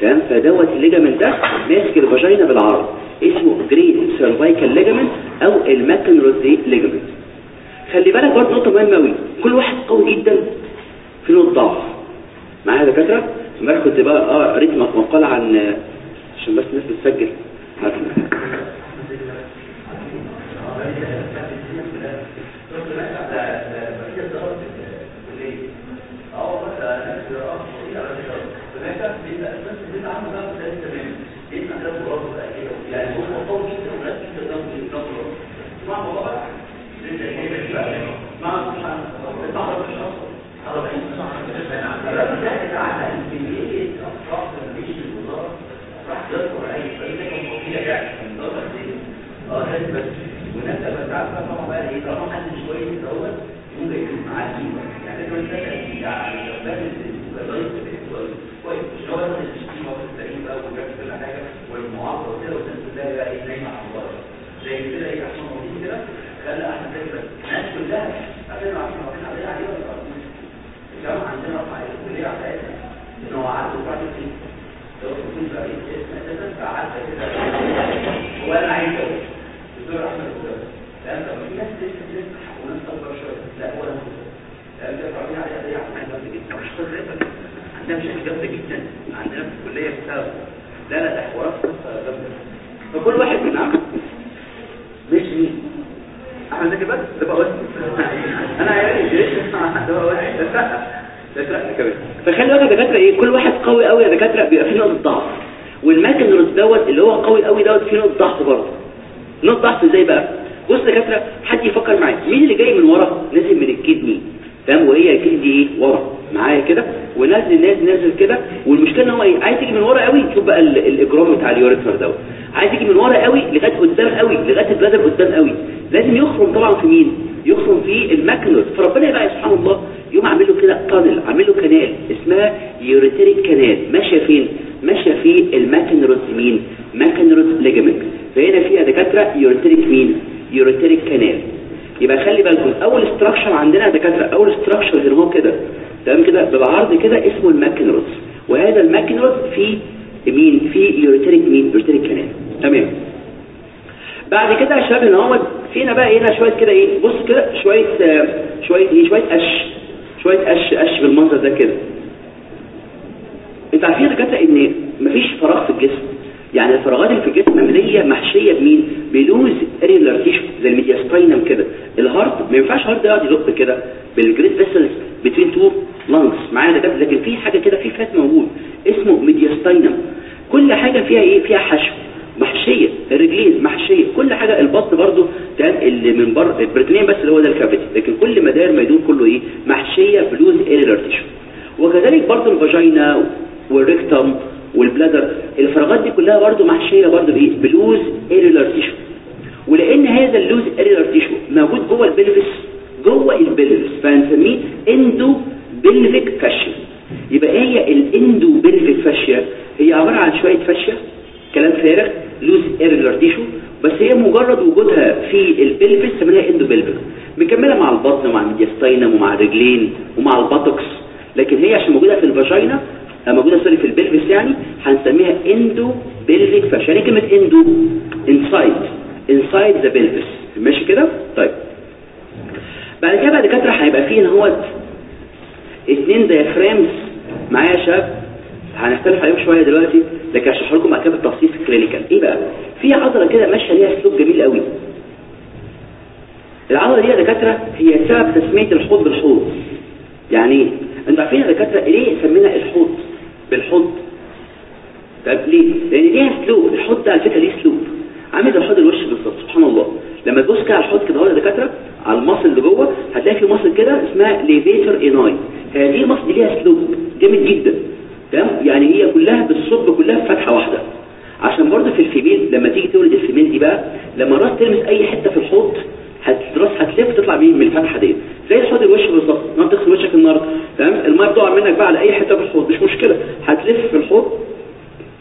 تمام؟ فدوت ال ligament ده ماسك ال vagina بالعرض. اسمه great cervical ligament أو ال Mackenrodt ligament خلي بالك برضه نقطة مهمة قوي كل واحد قوي جدا في نقطة ضعف. معايا يا دكاترة؟ امبارح كنت بقى آه قريت مقال عن عشان بس الناس بتسجل عندنا مشاكل جامده جدا. عندنا في الكلية بسبب لا لا ده حوارات جامده فكل واحد نعم مش مين أحمد زكي بس؟ ده بقى أنا عيالي جيش ده بقى ده ده كمان فخلي بالك يا دكاترة إيه؟ كل واحد قوي قوي يا دكاترة بيبقى فيه نقطة ضعف. والماكنروس دوت اللي هو قوي قوي دوت فيه نقطة ضعف برضه. نقطة ضعف إزاي بقى؟ بص يا دكاترة حد يفكر معايا. مين اللي جاي من ورا؟ نازل من الكدني. تمام؟ وهي ال kidney إيه؟ ورا. معايا كده؟ ونازل نازل نازل كده والمشكلة إن هو إيه؟ عايز يجي من ورا قوي. شوف بقى الإجرام بتاع ال ureter دوت. عايز يجي من ورا قوي لغاية قدام قوي لغاية ال bladder قدام قوي. لازم يخرم طبعا في مين؟ يخرم في ال Mackenrodt. فربنا يبقى سبحان الله يوم عامل له كده tunnel عامل له canal اسمها ureteric canal ماشية فين؟ ماشية في ال Mackenrodt مين؟ Mackenrodt ligament فهنا فيها دكاترة ureteric مين؟ ureteric canal يبقى خلي بالكم أول structure عندنا دكاترة أول structure هنا هو كده تمام كده؟ بالعرض كده اسمه ال Mackenrodt وهذا ال Mackenrodt في مين؟ في ureteric مين؟ ureteric canal. تمام. بعد كده يا شباب هنا فينا بقى هنا شوية كده إيه؟ بص كده شوية شوية إيه؟ شوية قش. شوية قش قش بالمنظر ده كده. أنت عارفين يا دكاترة إن مفيش فراغ في الجسم؟ يعني الفراغات اللي في الجسم ممليه محشية بمين؟ ب loose areolar tissue زي ال mediastinum كده. ال heart ما ينفعش heart يقعد يدق كده بال great vessels between two lungs معايا ده لكن في حاجة كده في fat موجود اسمه mediastinum كل حاجة فيها إيه؟ فيها حشو. محشية. الرجلين محشية. كل حاجة. البطن برضو تمام اللي من بره ال peritoneum بس اللي هو ده ال cavity. لكن كل مدار ما يدور كله إيه؟ محشية ب loose areolar tissue وكذلك برضو ال vagina وال rectum وال bladder الفراغات دي كلها برضو محشية برضو بإيه؟ ب loose areolar tissue ولأن هذا ال loose areolar tissue موجود جوه ال pelvis جوه ال pelvis فهنسميه endopelvic fascia يبقى هي ال endopelvic fascia هي عبارة عن شوية fascia كلام فارغ loose areolar tissue بس هي مجرد وجودها في ال pelvis سميناها endopelvic مكملة مع البطن ومع ال mediastinum ومع الرجلين ومع ال buttocks لكن هي عشان موجودة في ال vagina موجوده sorry في ال pelvis يعني هنسميها endopelvic fascia يعني كلمة endo inside inside the pelvis ماشي كده؟ طيب. بعد كده بعد كده هيبقى فيه هو اثنين diaphragms معايا يا شباب؟ هنختلف عليهم شوية دلوقتي لكن هشرح لكم بعد كده بالتفصيل في ال clinical إيه بقى؟ في عضلة كده ماشية ليها slope جميل قوي. العضلة دي يا دكاترة هي سبب تسمية الحوض بالحوض. يعني أنتوا عارفين يا دكاترة ليه سمينا الحوض؟ بالحوض طب ليه؟ لأن ليها slope الحوض ده على فكرة ليه slope عامل زي الوش بالظبط سبحان الله. لما تبص كده على الحوض كده اهو دكاترة على ال muscle اللي جوه هتلاقي في muscle كده اسمها levator ani هذه دي ليها slope جامد جدا. تمام؟ يعني هي كلها بتصب كلها في فتحه واحدة. عشان برضه في ال female لما تيجي تولد ال female دي بقى لما الراس تلمس أي حتة في الحوض الراس هتلف تطلع مين من الفتحه دي زي الحوض الوش بالظبط. لما تغسل وشك النهارده. تمام؟ المية بتقع منك بقى على أي حتة في الحوض. مش مشكلة. هتلف في الحوض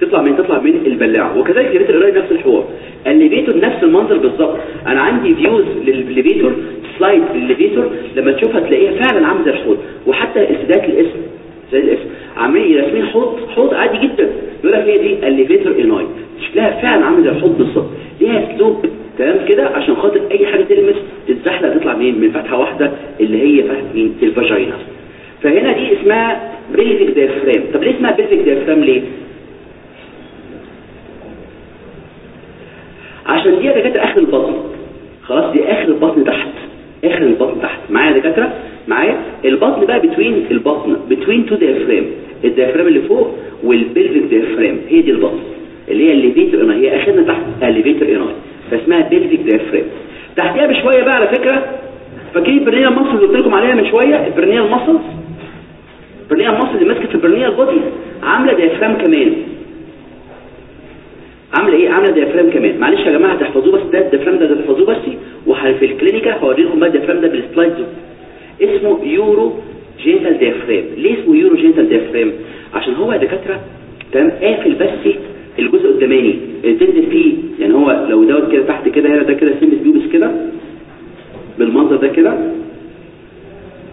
تطلع من تطلع من البلاعة. وكذلك levator ani نفس الحوار. ال levator نفس المنظر بالظبط. أنا عندي views لل levator slide لل levator لما تشوفها تلاقيها فعلا عاملة زي الحوض. وحتى استدات الاسم. زي الاسم. عاملين راسمين حوض حوض عادي جدا. يقول لك هي دي ال levator ani شكلها فعلا عامل زي الحوض بالظبط. ليها slope تمام كده عشان خاطر أي حاجة تلمس تتزحلق تطلع منين؟ من فتحة واحدة اللي هي مين؟ ال vagina. فهنا دي اسمها pelvic diaphragm طب ليه اسمها pelvic diaphragm ليه؟ عشان دي يا دكاترة آخر البطن. خلاص دي آخر البطن تحت. آخر البطن تحت. معايا يا دكاترة؟ معايا؟ البطن بقى between البطن between two diaphragm ال diaphragm اللي فوق وال pelvic diaphragm هي دي البطن. اللي هي ال levator ani. هي آخرنا تحت. ال levator ani. فاسمها pelvic diaphragm تحتيها بشوية بقى على فكرة. فاكرين ال perineal muscle اللي قلت لكم عليها من شوية؟ ال perineal muscle ال perineal muscle اللي ماسكة في ال perineal body عاملة diaphragm كمان. عاملة إيه؟ عاملة diaphragm كمان. معلش يا جماعة هتحفظوه بس ده ال diaphragm ده تحفظوه بس. وفي ال clinical هوري لكم بقى ال diaphragm ده بال slides اسمه urogenital diaphragm. ليه اسمه urogenital diaphragm؟ عشان هو يا دكاترة تمام قافل بس الجزء القداماني تنزل فيه يعني هو لو دوت كده تحت كده هنا ده كده symphysis pubis كده بالمنظر ده كده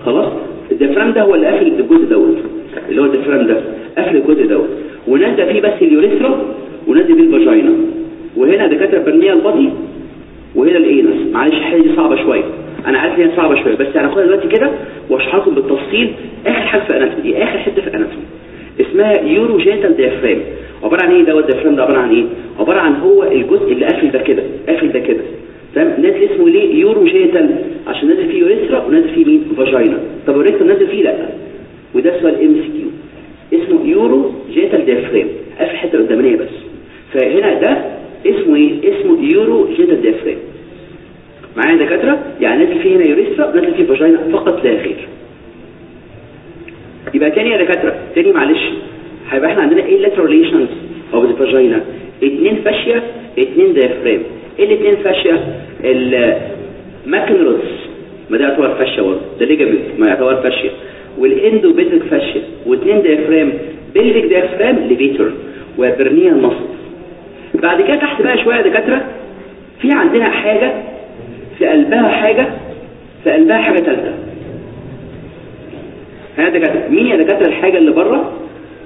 خلاص؟ ال diaphragm ده هو اللي قافل الجزء دوت اللي هو ال diaphragm ده قافل الجزء دوت. ونازل فيه بس ال urethra ونازل بيه ال vagina. وهنا دكاترة perineal body وهنا ال anus معلش الحاجة دي صعبة شوية. أنا عارف إن هي صعبة شوية بس هناخدها دلوقتي كده واشرح لكم بالتفصيل. آخر حاجة في anatomy دي آخر حتة في anatomy اسمها urogenital diaphragm. عبارة عن إيه؟ دوت ال diaphragm ده عبارة عن إيه؟ عبارة عن هو الجزء اللي قافل ده كده قافل ده كده. تمام نازل اسمه ليه؟ urogenital عشان نازل فيه urethra ونازل فيه مين؟ vagina. طب ال rectum نازل فيه لأ. وده سؤال MCQ. اسمه urogenital diaphragm. قافل الحته القدامانيه بس. فهنا ده اسمه إيه؟ اسمه urogenital diaphragm. معايا دكاترة؟ يعني نازل فيه هنا urethra ونازل فيه vagina فقط لا غير. يبقى تاني يا دكاترة. تاني معلش. هيبقى إحنا عندنا إيه lateral relations of the vagina اتنين fascia اتنين diaphragm. إيه الاتنين fascia؟ ال Mackenrodt's ما ده يعتبر fascia برضه. ده ligament ما يعتبر fascia. وال endopelvic fascia واتنين diaphragm. pelvic diaphragm levator و perineal muscle بعد كده تحت بقى شوية يا دكاترة في عندنا حاجة في قلبها حاجة في قلبها حاجة ثالثه ها دكاترة مين يا دكاترة الحاجة اللي بره؟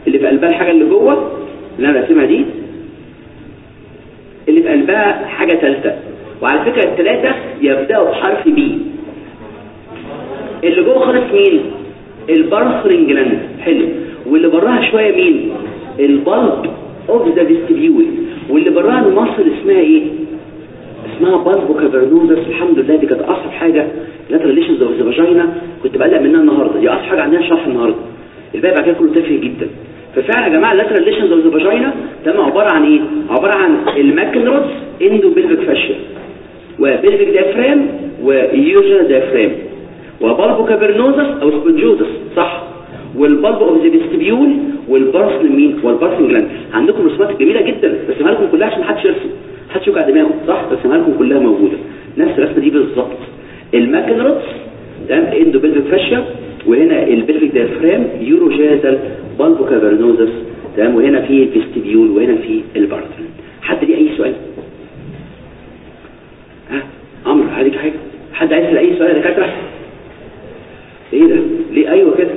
اللي في قلبها الحاجة اللي جوه؟ اللي أنا راسمها دي. اللي في قلبها حاجة ثالثه وعلى فكرة الثلاثه يبدأوا بحرف B اللي جوه خالص مين؟ ال Bartholin gland حلو. واللي براها شوية مين؟ ال bulb of the vestibule واللي براها ال muscle اسمها إيه؟ اسمها bulbocavernosus الحمد لله دي كانت أصعب حاجة. lateral relations of the vagina كنت بقلق منها النهارده. دي أصعب حاجة عندنا شرح النهارده. الباقي بعد كده كله تافه جدا. ففعلا يا جماعة ال lateral relations of the vagina ده عبارة عن إيه؟ عبارة عن ال Mackenrodt's endopelvic fascia و pelvic diaphragm و urogenital diaphragm و bulbocavernosus أو spongiosus صح؟ وال bulb of the vestibule والبارسل مين؟ وال Bartholin gland. عندكم رسومات جميلة جدا بس لكم كلها عشان محدش يرسم محدش يوجع دماغه صح؟ بس لكم كلها موجودة. نفس الرسمة دي بالظبط. ال Mackenrodt's تمام؟ endopelvic fascia وهنا ال pelvic diaphragm urogenital bulbocavernosus تمام؟ وهنا في ال vestibule وهنا في البارسل حد ليه أي سؤال؟ ها؟ عمرو عليك حاجة حد عايز اي سؤال يا دكاترة؟ إيه ده؟ ليه؟ أيوه كده.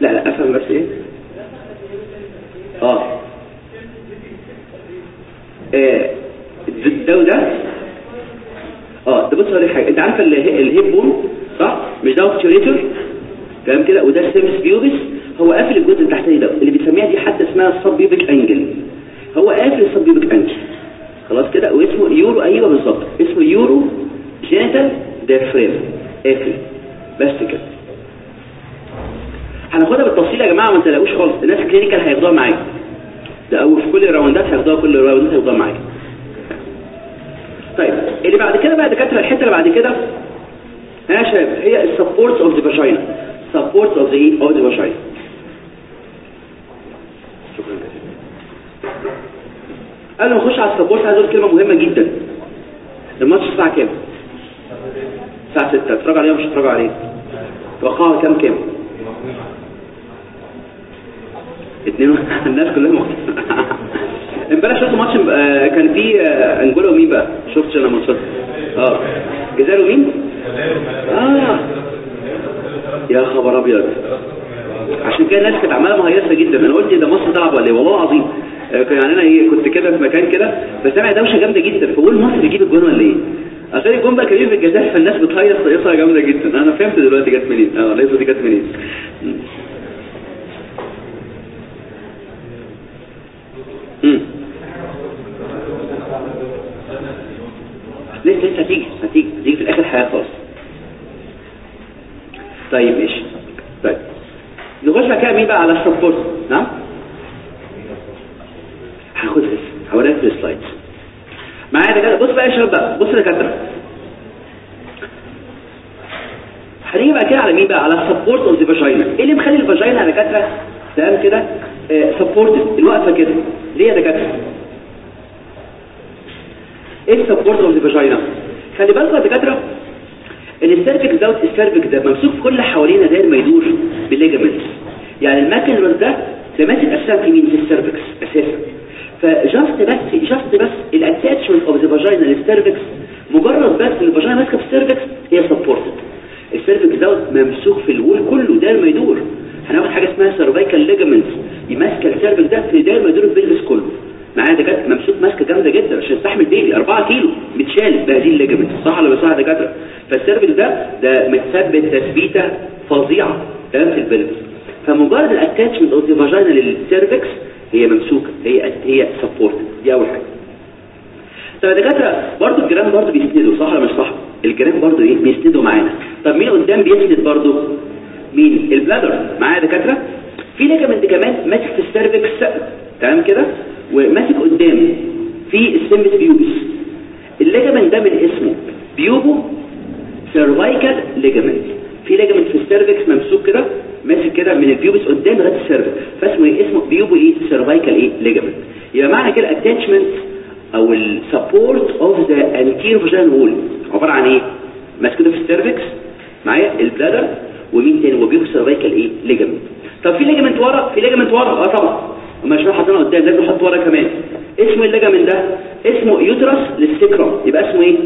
لا لا أفهم بس إيه؟ آه. آه، ده وده آه ده بص هقول لك حاجة. انت عارفه اله- ال hip bone صح؟ مش ده obturator تمام كده؟ وده ال symphysis pubis. هو قافل الجزء التحتاني ده. اللي بيسميها دي حتى اسمها ال subpubic angle هو قافل ال subpubic angle خلاص كده؟ واسمه uro أيوه بالظبط. اسمه urogenital diaphragm قافل. بس كده. هناخدها بالتفصيل يا جماعة ما تقلقوش خالص. الناس clinical هياخدوها معايا. ده أو في كل الراوندات هياخدوها كل الراوندات هياخدوها معايا. طيب اللي بعد كده بقى دكاترة الحتة اللي بعد كده ها يا شباب هي ال support of the vagina support of the of the vagina شكرا قبل ما نخش على ال support عايز أقول كلمة مهمة جدا. الماتش الساعة كام؟ الساعة 6 اتفرجوا عليه مش هتتفرجوا عليه. توقعوا كام كام؟ اتنين. الناس كلها مختلفة امبارح شفت ماتش آه، كان في آه، انجولا ومين بقى؟ شفتش أنا ماتشات. آه. الجزائر ومين؟ آه. يا خبر أبيض. عشان كده الناس كانت عمالة مهيصة جدا. أنا قلت ده مصر تلعب ولا إيه؟ والله العظيم. آه، يعني أنا إيه كنت كده في مكان كده بسمع دوشة جامدة جدا. فقول مصر يجيب الجون ولا إيه؟ اخر الجون بقى كبير في الجزائر فالناس بتهيص هيصه جامدة جدا. أنا فهمت دلوقتي جت منين. آه الهيصه دي جت منين. لسه لسه هتيجي هتيجي هتيجي في الآخر حياة خالص طيب ماشي طيب. نخش بقى كده مين بقى؟ على ال support نعم؟ هاخد لسه هوريك في ال slides معايا ده كده بص بقى يا شباب بقى. بص يا دكاترة. هنيجي بقى كده على مين بقى؟ على ال support of the vagina إيه اللي مخلي ال vagina يا دكاترة؟ تمام كده؟ supported الوقفة كده. ليه يا دكاترة؟ ال support of the vagina خلي بالكم يا دكاترة إن ال cervix دوت ال cervix ده ممسوك في كل حوالينا داير ما يدور بال ligaments يعني ال Mackenrodt's ده ده ماسك أساسا في مين؟ في ال cervix أساسا. ف just بس just بس ال attachment of the vagina لل cervix مجرد بس إن ال vagina ماسكة في ال cervix هي supported ال cervix دوت ممسوك في ال wall كله داير ما يدور. هناخد حاجة اسمها cervical ligaments ماسكه ال cervix ده في داير ما يدور ال pelvis كله. معايا دكاترة. ممسوك ماسكة جامدة جدا عشان يستحمل baby 4 كيلو متشال بهذه ال ligament صح ولا صح يا دكاترة؟ فال cervix ده ده متثبت تثبيتة فظيعة. تمام في ال pelvis فمجرد ال attachment of the vagina لل cervix هي ممسوكة. هي هي support دي أول حاجة. طب يا دكاترة برضه الجيران برضه بيسندوا صح ولا مش صح؟ الجيران برضه إيه؟ بيسندوا معانا. طب مين قدام بيسند برضه مين؟ ال bladder معايا يا دكاترة؟ في ligament كمان ماسك في ال cervix تمام كده؟ وماسك قدام في ال symphysis pubis ال ligament ده من اسمه pubocervical ligament في ligament في ال cervix ممسوك كده ماسك كده من ال pubis قدام لغاية ال cervix فاسمه إيه؟ اسمه pubo إيه cervical إيه؟ ligament يبقى معنى كده attachment أو ال support of the anterior vaginal wall عبارة عن إيه؟ ماسك كده في ال cervix معايا ال bladder ومين تاني؟ و pubocervical إيه؟ ligament طب في ligament ورا؟ في ligament ورا. آه طبعا. وما مش حاطينها قدام؟ لازم نحط ورا كمان. اسمه ال ligament ده اسمه uterus لل sacrum يبقى اسمه إيه؟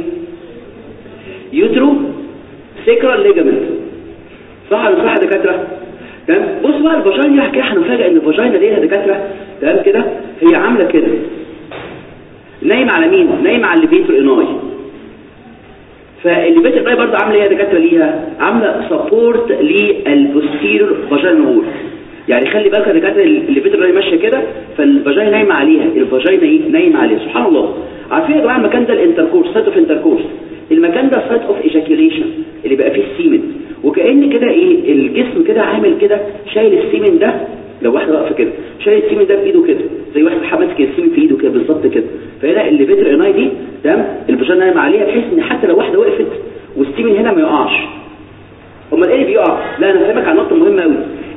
uterosacral ligament صح ولا صح يا دكاترة؟ تمام؟ بص بقى ال vagina حكايه هنفاجئ إن ال vagina دي يا دكاترة؟ تمام كده؟ هي عاملة كده. نايم على مين؟ نايم على ال levator ani فال levator ani برضه عاملة إيه يا دكاترة ليها عاملة support لل posterior vaginal wall يعني خلي بالك يا دكاتره ال levator ani ماشية كده فال vagina نايمة عليها ال vagina إيه نايمة عليها سبحان الله. عارفين يا جماعة المكان ده ال intercourse site of intercourse المكان ده site of ejaculation اللي بقى فيه ال semen وكأن كده إيه الجسم كده عامل كده شايل ال semen ده لو واحدة واقفه كده شايل ال semen ده بايده كده زي واحد ماسك ال semen في ايده كده بالظبط كده. فهنا ال levator ani دي تمام؟ ال vagina نايمه عليها بحيث إن حتى لو واحدة وقفت وال semen هنا ما يقعش. أمال إيه اللي بيقع؟ لا أنا هفهمك عن نقطه مهمه قوي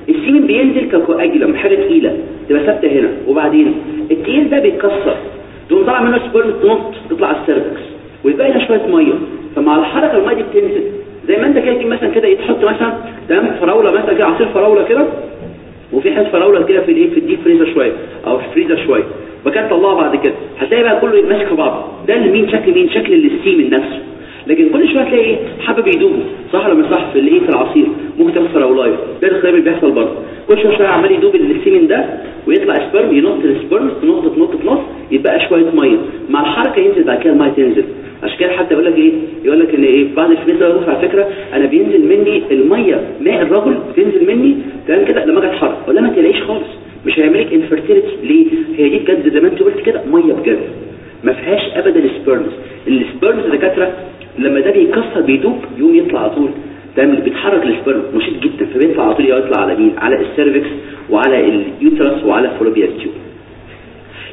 ال semen بينزل ك coagulum حاجة تقيلة تبقى ثابتة هنا وبعدين. التقيل ده بيتكسر. تقوم طالع منه sperm تنط تطلع على ال cervix ويبقى هنا شوية مية. فمع الحركة المية دي بتنزل. زي ما أنت كده مثلا كده تحط مثلا تمام فراولة مثلا كده عصير فراولة كده. وفي حتة فراوله كده في الإيه؟ في ال deep freezer شوية أو في الفريزر شوية. وكان طلعها بعد كده. هتلاقي بقى كله ماسك في بعضه. ده مين شكل مين؟ شكل الستيم نفسه لكن كل شوية تلاقي إيه حبة يدوبوا صح مش صح في الايه في العصير ممكن تاخد فراولايه ده الخيار اللي بيحصل برضه. كل شوية شوية عمال يدوب ال semen ده ويطلع sperm ينط ال sperm تنط تنط تنط يبقى شوية مية. مع الحركة ينزل بعد كده المية تنزل. عشان كده حتى يقول لك إيه؟ يقول لك إن إيه؟ بعد الفريزر على فكرة أنا بينزل مني المية ماء الرجل بينزل مني تمام كده؟ لما أجي أتحرك. ولا ما تلاقيش خالص. مش هيعملك infertility ليه؟ هي دي بجد زي ما أنت قلت كده مية بجد. ما فيهاش ابدا ال sperms ال sperms دكاترة لما ده بيكسر بيدوب يقوم يطلع على طول. تمام بيتحرك ال sperm نشيط جدا. فبيطلع على طول يطلع على مين؟ على ال cervix وعلى ال uterus وعلى ال fallopian tube.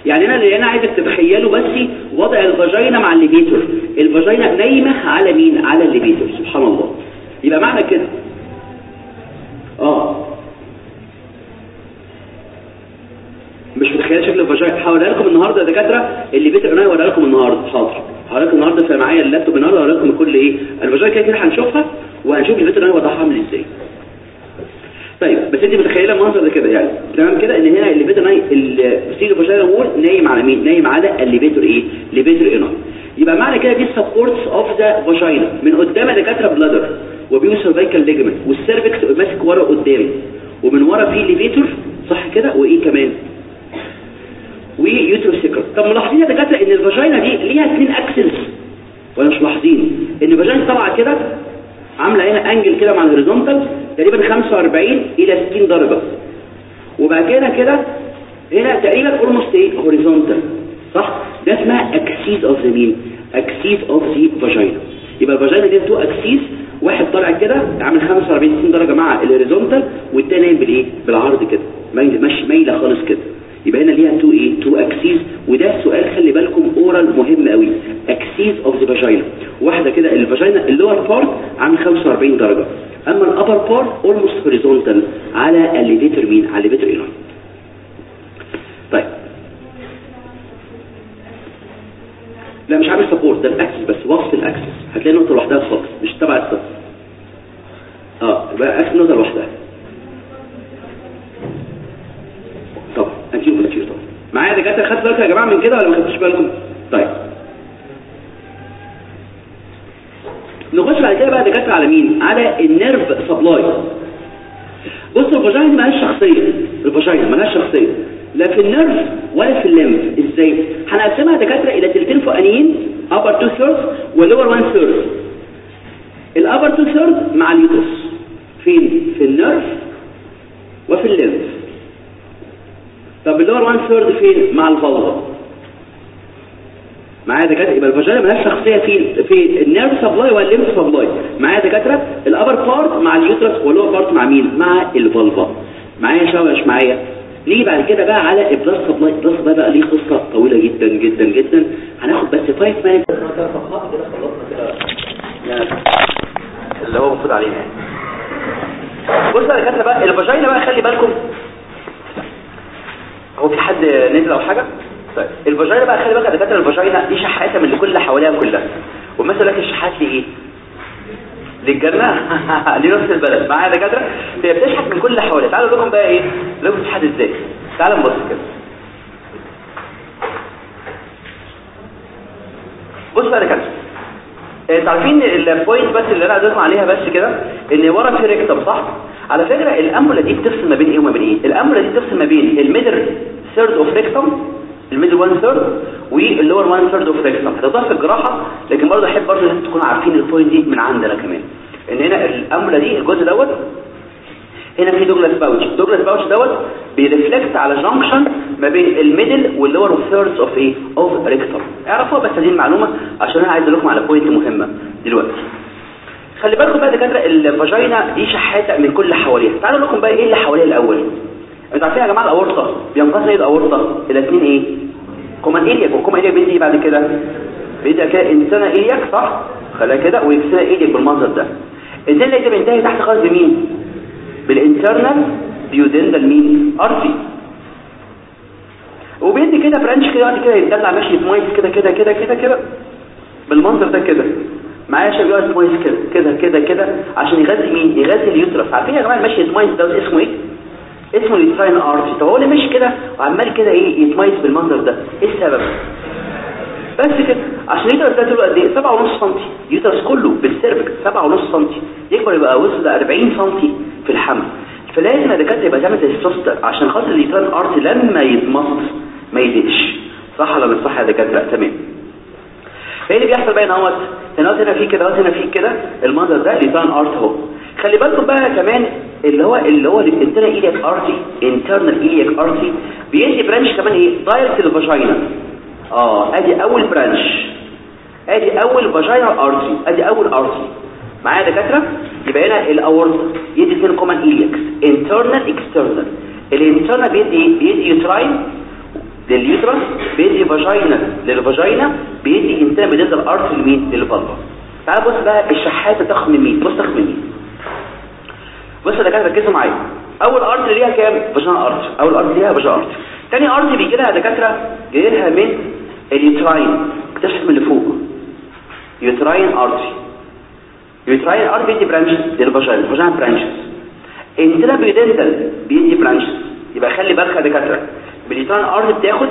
يعني أنا اللي أنا عايزك تتخيلوا بس وضع ال vagina مع ال levator ال vagina نايمة على مين؟ على ال levator سبحان الله. يبقى معنى كده. آه. مش متخيل شكل ال vagina هوريها لكم النهارده يا دكاترة ال levator ani هوريها لكم النهارده. حاضر. هوريها لكم النهارده في معايا اللابتوب النهارده هوريها لكم كل إيه. ال vagina كده كده هنشوفها وهنشوف ال levator ani وضعها عامل إزاي. طيب بس أنت متخيلة المنظر ده كده؟ يعني تمام كده؟ إن هنا ال levator نايم ال posterior vaginal wall نايم على مين؟ نايم على ال levator إيه؟ ال levator ani يبقى معنى كده دي supports of the vagina من قدام دكاترة bladder و pubocervical ligament وال cervix ماسك ورا قدام ومن ورا في levator صح كده؟ وإيه كمان؟ و uterosacral طب ملاحظين يا دكاترة إن ال vagina دي ليها اثنين axis ولا مش ملاحظين؟ إن ال vagina طالعة كده عاملة هنا angle كده مع ال horizontal تقريبا 45 إلى 60 درجة. وبعد كده كده هنا تقريبا almost إيه؟ horizontal. صح؟ ده اسمها axis of the مين؟ axis of the vagina. يبقى ال vagina دي two axis واحد طالع كده عامل 45 60 درجة مع ال horizontal والتاني بالايه بالعرض كده. ماشي مايلة خالص كده. يبقى هنا ليها two إيه two axis وده سؤال خلي بالكم oral مهم قوي. axis of the vagina واحدة كده ال vagina ال lower part عامل 45 درجة. أما ال upper part almost horizontal على ال levator مين على ال levator ani طيب. لا مش عامل support ده ال axis بس وصف ال axis هتلاقي نقطه لوحدها خالص مش تبع ال support. آه يبقى axis نقطه لوحدها. طب هنشوف هنشوف. طبعا معايا دكاترة؟ خدت بالكم يا جماعة من كده ولا ما خدتوش بالكم؟ طيب. نخش بعد كده بقى دكاترة على مين؟ على ال nerve supply. بص ال vagina مالهاش شخصية. ال vagina مالهاش شخصية. لا في ال nerve ولا في ال lymph. إزاي؟ هنقسمها دكاترة إلى تلتين فوقانيين upper 2 thirds و lower 1 third ال upper 2 thirds مع ال uterus فين؟ في ال nerve وفي ال lymph. طب ال lower 1 third فين مع ال vulva معايا دكاترة يبقى ال vagina مالهاش شخصية في في ال nerve supply وال lymph supply معايا دكاترة ال upper part مع ال uterus وال lower part مع مين؟ مع ال vulva معايا يا شباب مش معايا. نيجي بعد كده بقى على ال blood supply ال blood supply بقى ليه قصة طويلة جدا جدا جدا. هناخد بس 5 minute اللي هو المفروض علينا بصوا يا دكاترة بقى ال vagina بقى خلي بالكم هو في حد نزل أو حاجة؟ طيب ال vagina بقى خلي بالك يا دكاترة ال vagina دي شحاتة من اللي كل حواليها كلها. ومثلا لك الشحات لإيه؟ للجنة؟ لنفس البلد. معايا دكاترة؟ هي بتشحت من كل اللي حواليها. تعالوا لكم بقى إيه؟ لكم بتشحت إزاي؟ تعالوا نبص كده. بصوا يا دكاترة. أنتوا عارفين ال point بس اللي أنا ادلكم عليها بس كده؟ إن ورا في rectum صح؟ على فكرة ال ampulla دي بتفصل ما بين إيه وما بين إيه؟ ال ampulla دي بتفصل ما بين ال middle third of rectum ال middle 1 third وال lower 1 third of rectum هتضاف في الجراحة لكن برضه أحب برضه إن تكونوا عارفين ال point دي من عندنا كمان. إن هنا ال ampulla دي الجزء دوت هنا في Douglas pouch Douglas pouch دوت بي reflect على junction ما بين ال middle وال lower thirds of إيه of rectum اعرفوها بس دي المعلومة عشان أنا عايز أقول لكم على point مهمة دلوقتي. خلي بالكم بقى دكاترة الفاجينا دي شحاتة من كل حواليها. تعالوا لكم بقى إيه اللي حواليها الأول. أنتوا عارفين يا جماعة الأورطة؟ بينقسم إيه الاورطه إلى اثنين إيه؟ كومان ايلياك والكومان ايلياك بيدي بعد كده؟ بيدي كده إنسانة ايلياك صح؟ خليها كده ويكسنا ايلياك بالمنظر ده. الانسان اللي بينتهي تحت خالص بمين؟ بالانترنال ديودندال مين؟ ارتي وبيدي كده برانش كده وقت كده يتدلع ماشي يتميز كده كده كده كده كده. بالمنظر ده كده. معايا يقعد يتميز كده كده كده كده. عشان يغذي مين؟ يغذي ال uterus عارفين يا جماعة المشي يتميز ده اسمه إيه؟ اسمه ال uterine artery طب هو اللي ماشي كده وعمال كده إيه يتميز بالمنظر ده؟ إيه السبب؟ بس كده. عشان ال uterus ده طوله قد إيه؟ 7.5 سم ال uterus كله بال cervix 7.5 سم يكبر يبقى وصل ل 40 سم في الحمل. فلازم الدكاتره يبقى تعمل tortuous عشان خاطر ال uterine artery لما يتمط ما يضيقش صح ولا مش صح يا دكاترة؟ تمام. إيه اللي بيحصل بقى اهوت؟ هنا هنا في كده هنا في كده. المنظر ده ال uterine artery اهو. خلي بالكم بقى كمان اللي هو اللي هو ال internal iliac artery internal iliac artery بيدي branch كمان إيه؟ direct لل vagina آه ادي أول branch ادي أول vaginal artery ادي أول artery معايا دكاترة؟ يبقى هنا الاورطه يدي اثنين common iliacs internal external ال internal بيدي بيدي uterine لل uterus بيدي vaginal لل vagina بيدي internal بيدي ال artery لمين لل vulva تعال بص بقى الشحاتة تاخد من مين بص تاخد من مين بص يا دكاترة ركزوا معايا. أول artery ليها كام؟ vaginal artery أول artery ليها vaginal artery تاني artery بيجي لها دكاترة جاي لها من ال uterine بتشحت من اللي فوق. uterine artery uterine artery بيدي branches لل vagina ال vagina branches internal pudendal بيدي branches يبقى خلي بالك يا دكاتره بال uterine artery بتاخد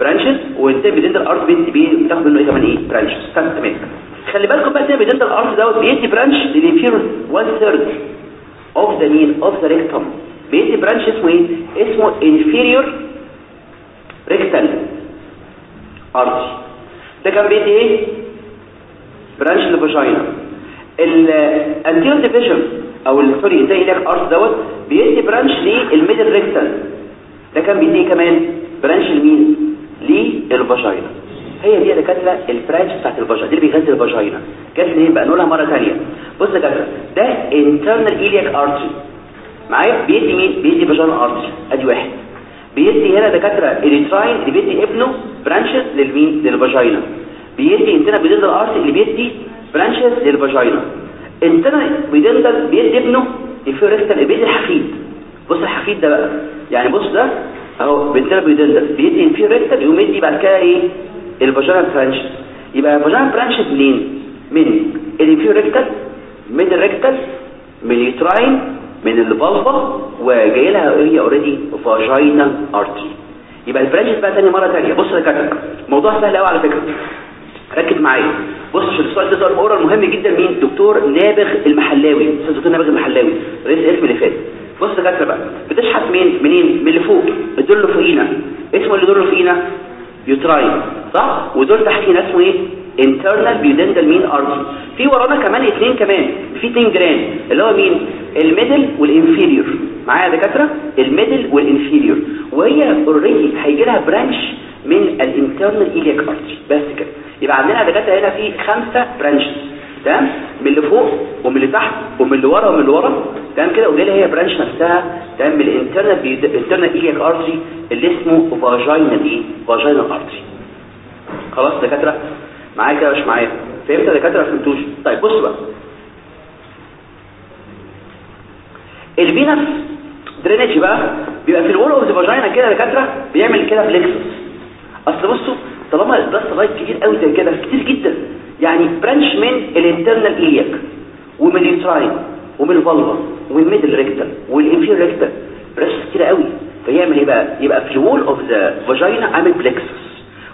branches و internal pudendal artery بيدي بتاخد منه إيه كمان إيه branches تمام خلي بالكم بقى internal pudendal artery دوت بيدي branch لل inferior 1 third of the مين of the rectum بيدي branch اسمه إيه اسمه inferior rectal. Artery ده كان بيدي إيه برانش للفاجينا الانتيريور ديفيجن أو سوري زي ده ارت دوت بيدي برانش للميدل ريكتال ده كان بيدي كمان برانش لمين للفاجينا هي دي دكاتره البرانش بتاعت الفاجينا دي اللي بيغذي الفاجينا جت منين بقى؟ نقولها مرة ثانية بص يا دكاتره ده انترنال ايلياك ارتري معايا؟ بيدي مين؟ بيدي فاجينا ارتري أدي واحد. بيدي هنا دكاتره اليتراين اللي بيدي ابنه برانشز للمين للفاجينا بيدي انتنا بيدي الارتري اللي بيدي برانشز للفاجينا انتنا بيدي بيدي ابنه الفيوريكتال بيدي الحفيد بص الحفيد ده بقى يعني بص ده اهو بنتنا بيدندل بيدي الفيوريكتال يقوم يدي بعد كده إيه الفاجينا برانشز يبقى الفاجينا برانشز منين من الفيوريكتال من الريكتال من ال uterine من ال vulva وجاي لها هي already vaginal artery يبقى ال branches بقى تاني مره ثانية بص يا كابتن موضوع سهل قوي على فكره ركز معايا. بص عشان السؤال ده سؤال oral مهم جدا مين؟ دكتور نابغ المحلاوي أستاذ دكتور نابغ المحلاوي. رئيس القسم اللي فات. بص يا كابتن بقى بتشحت مين؟ منين؟ من اللي فوق. دول اللي فوقينا. اسمه اللي دول فوقينا؟ uterine صح؟ ودول تحتينا اسمه إيه؟ Internal pudendal مين artery في ورانا كمان اثنين كمان. في اثنين جران اللي هو مين؟ ال middle وال inferior معايا يا دكاترة؟ ال middle وال inferior وهي already هيجي لها branch من ال internal iliac artery بس كده. يبقى عندنا يا دكاترة هنا في خمسة branches تمام؟ من اللي فوق ومن اللي تحت ومن اللي ورا ومن اللي ورا. تمام كده؟ ودي هي branch نفسها. تمام؟ من ال internal ال internal iliac artery اللي اسمه vaginal إيه vaginal artery خلاص دكاترة؟ معايا كده مش معايا فهمت يا دكاتره ما فهمتوش طيب بصوا بقى ال venous drainage بقى بيبقى في ال wall of the vagina كده يا دكاتره بيعمل كده plexus اصل بصوا طالما ال blood supply كتير قوي زي كده كتير جدا يعني برانش من الانترنال ايلياك ومن اليوتراين ومن الفالفا ومن الميدل ريكتال وال inferior rectal branch كتير قوي فيعمل إيه بقى يبقى في ال wall of the vagina عامل plexus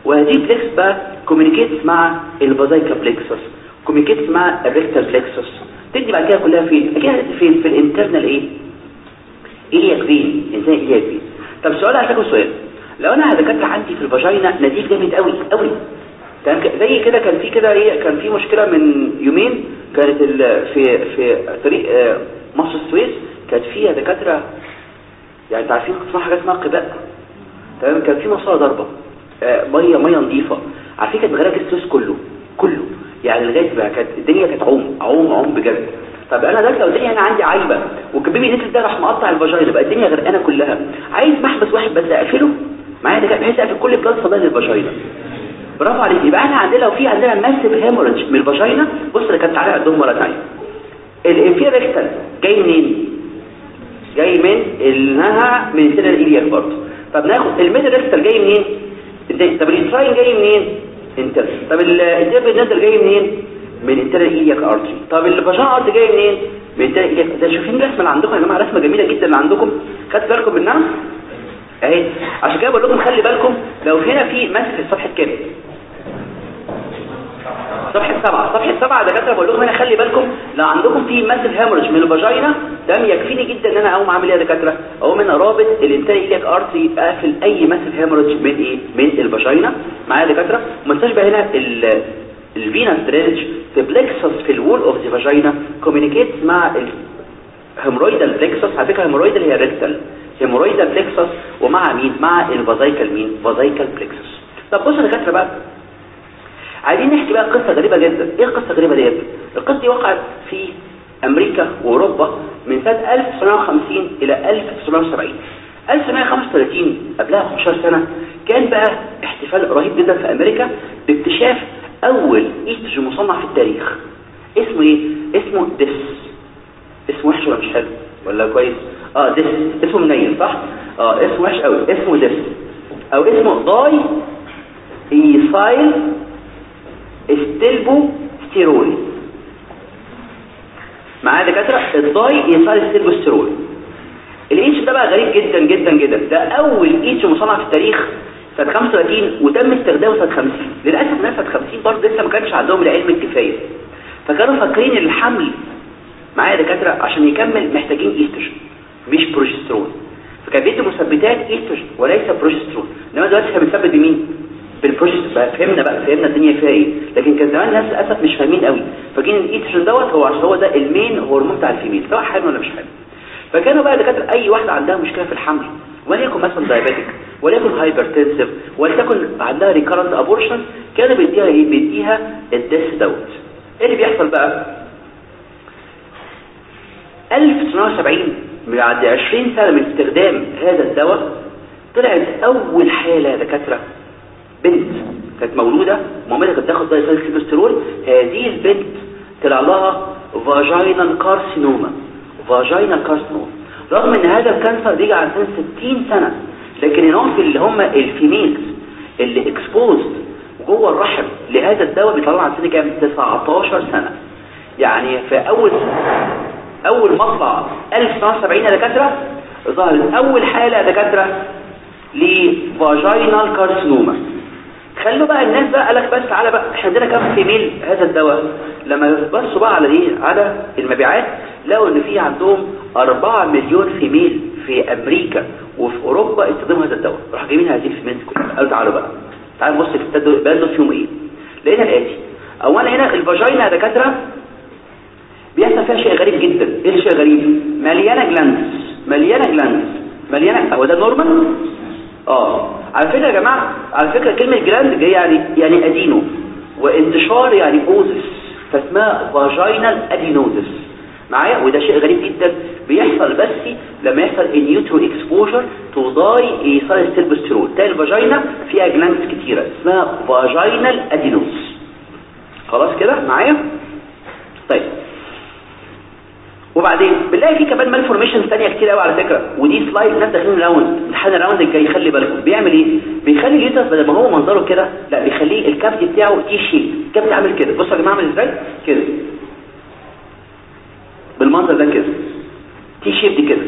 وهذه plexus بقى communicates مع ال vesical plexus communicates مع ال rectal plexus تدي بعد كده كلها فين؟ أكيد فين؟ في ال internal إيه؟ iliac vein internal iliac vein طب سؤال هسألكم سؤال. لو أنا دكاترة عندي في ال vagina نزيف جامد قوي قوي تمام؟ زي كده كان في كده إيه؟ كان في مشكلة من يومين كانت في في طريق مصر السويس كانت فيها دكاترة يعني أنتوا عارفين اسمها حاجة اسمها قباء. تمام؟ كان في مصاله ضربه ميه مية نظيفة. عارفين كانت مغرقه السويس كله كله. يعني لغاية بقى كانت الدنيا كانت عوم عوم عوم بجد. طب أنا دلوقتي لو الدنيا أنا عندي عايبة والكبيبي نزل ده راح مقطع الفاجينا بقى الدنيا غرقانة كلها. عايز محبس واحد بس أقفله؟ معايا ده بحيث أقفل كل بلاد فضائل الفاجينا برافو عليك. يبقى إحنا عندنا لو في عندنا massive hemorrhage من ال vagina بص أنا كانت تعالى عندهم مرة ثانية ال inferior rectal جاي منين؟ جاي من ال internal iliac برضه. طب ناخد ال middle rectal جاي منين؟ طب ال uterine جاي منين؟ انت طب ال uterine نازل جاي منين؟ من internal iliac artery طب ال vaginal artery جاي منين؟ من internal iliac ده شايفين الرسمه اللي عندكم يا جماعة رسمة جميلة جدا اللي عندكم. خدت بالكم منها؟ أهي. عشان كده بقول لكم خلي بالكم لو هنا في massive في صفحه صفحة سبعة. صفحة سبعة دكاترة بقول لكم هنا خلي بالكم لو عندكم في massive hemorrhage من ال vagina ده يكفيني جدا إن أنا أقوم أعمل إيه يا دكاترة؟ أقوم أنا رابط ال internal iliac artery اقفل أي massive hemorrhage من إيه؟ من ال vagina. معايا يا دكاترة؟ وما تنساش بقى هنا ال venous drainage في plexus في ال wall of the vagina communicates مع ال hemorrhoidal plexus على فكرة ال hemorrhoidal هي ال rectal hemorrhoidal plexus ومع مين؟ مع ال vesical مين vesical plexus طب بصوا يا دكاترة بقى عايزين نحكي بقى قصة غريبة جدا. إيه القصة الغريبة ديت؟ القصة دي وقعت في أمريكا وأوروبا من سنة 1950 إلى 1970 1935 قبلها 15 سنة كان بقى احتفال رهيب جدا في أمريكا باكتشاف أول ايستروجين مصنع في التاريخ. اسمه إيه؟ اسمه DES. اسمه وحش ولا مش حلو؟ ولا كويس؟ آه DES. اسمه منيل صح؟ آه اسمه وحش قوي اسمه DES. أو اسمه diethylstilbestrol. معايا دكاترة ال diethylstilbestrol. الاتش ده بقى غريب جدا جدا جدا. ده أول اتش مصنع في التاريخ سنة 35 وتم استخدامه سنة 50 للأسف ناس سنة 50 برضه لسه ما كانش عندهم العلم الكفاية. فكانوا فاكرين الحمل معايا دكاترة عشان يكمل محتاجين إيستروجين مش بروجسترون فكان بيدي مثبتات إيستروجين وليس بروجسترون إنما دلوقتي إحنا بنثبت بمين؟ بالبروجسترون بقى فهمنا بقى فهمنا الدنيا فيها إيه. لكن كان زمان الناس للأسف مش فاهمين قوي. فاكرين الايستروجين دوت هو عشان هو ده ال main hormone بتاع ال female سواء حامل ولا مش حامل. فكانوا بقى دكاترة أي واحدة عندها مشكلة في الحمل وليكن مثلا diabetic وليكن hypertensive ولتكن عندها recurrent abortion كانوا بيديها إيه؟ بيديها ال DES دوت إيه اللي بيحصل بقى؟ 1970 بعد 20 سنة من استخدام هذا الدواء طلعت أول حالة دكاترة بنت كانت مولودة مامتها كانت تاخد diethylstilbestrol هذه البنت طلع لها vaginal carcinoma vaginal carcinoma رغم إن هذا ال cancer بيجي على سن 60 سنة لكن هناك اللي هم ال females اللي exposed جوه الرحم لهذا الدواء بيطلع على سن كام؟ 19 سنة. يعني في أول أول مطلع 1970 دكاترة ظهرت أول حالة دكاترة ل vaginal carcinoma خلوا بقى الناس بقى قالك بس تعالى بقى إحنا عندنا كام female هذا الدواء؟ لما بصوا بقى على إيه على المبيعات لقوا إن في عندهم 4 مليون female في أمريكا وفي أوروبا استخدموا هذا الدواء. راح جايبين هذه ال females كلها. قالوا تعالوا بقى تعالوا بص في التدو فيهم إيه؟ لقينا الآتي. اولا هنا ال vagina يا دكاترة بيحصل فيها شيء غريب جدا. إيه الشيء غريب مليانة glands مليانة glands مليانه هو ده normal آه. على فكرة يا جماعة على فكرة كلمة gland جاية يعني يعني adeno. وانتشار يعني osis فاسمها vaginal adenosis معايا؟ وده شيء غريب جدا. بيحصل بس لما يحصل ال in utero exposure to diethylstilbestrol تلاقي ال vagina فيها glands كتيرة. اسمها vaginal adenosis خلاص كده؟ معايا؟ طيب. وبعدين بنلاقي في كمان malformation ثانية كتير قوي على فكرة. ودي slide ناس داخلين round امتحان ال round الجاي خلي بالكم. بيعمل إيه؟ بيخلي ال uterus بدل ما هو منظره كده لا بيخليه ال cavity بتاعه T-shaped ال cavity عامل كده. بصوا يا جماعة عامل إزاي؟ كده. بالمنظر ده كده. T-shaped دي كده.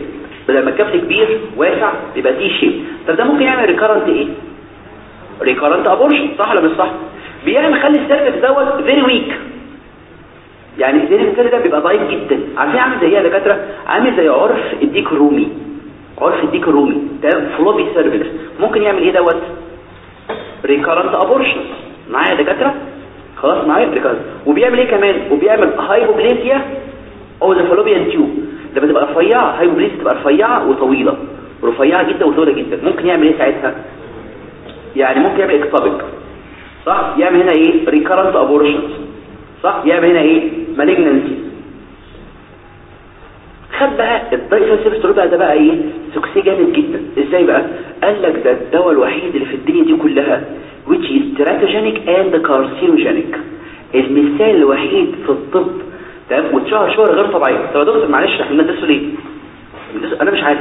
بدل ما ال cavity كبير واسع يبقى T-shaped طب ده ممكن يعمل recurrent إيه؟ recurrent abortion صح ولا مش صح؟ بيعمل خلي ال cervix دوت very weak يعني الزين الكلي ده بيبقى ضعيف جدا. عارفين عامل زي إيه يا دكاترة؟ عامل زي عرف الديك الرومي. عرف الديك الرومي. ده floppy cervix. ممكن يعمل إيه دوت؟ recurrent abortion. معايا يا دكاترة؟ خلاص معايا recurrent. وبيعمل إيه كمان؟ وبيعمل hypoplasia of the fallopian tube. لما تبقى رفيعة. hypoplasia تبقى رفيعة وطويلة. رفيعه جدا وطويله جدا. ممكن يعمل إيه ساعتها؟ يعني ممكن يعمل ectopic صح؟ يعمل هنا إيه؟ recurrent abortions صح؟ يعمل هنا إيه؟ malignancy خد بقى ال diethylstilbestrol ده بقى إيه؟ سكسي جامد جدا. إزاي بقى؟ قال لك ده الدواء الوحيد اللي في الدنيا دي كلها which is teratogenic and carcinogenic. المثال الوحيد في الطب. تمام؟ واتشهر شهرة غير طبيعية طب يا دكتور معلش إحنا بندرسه ليه؟ أنا مش عارف.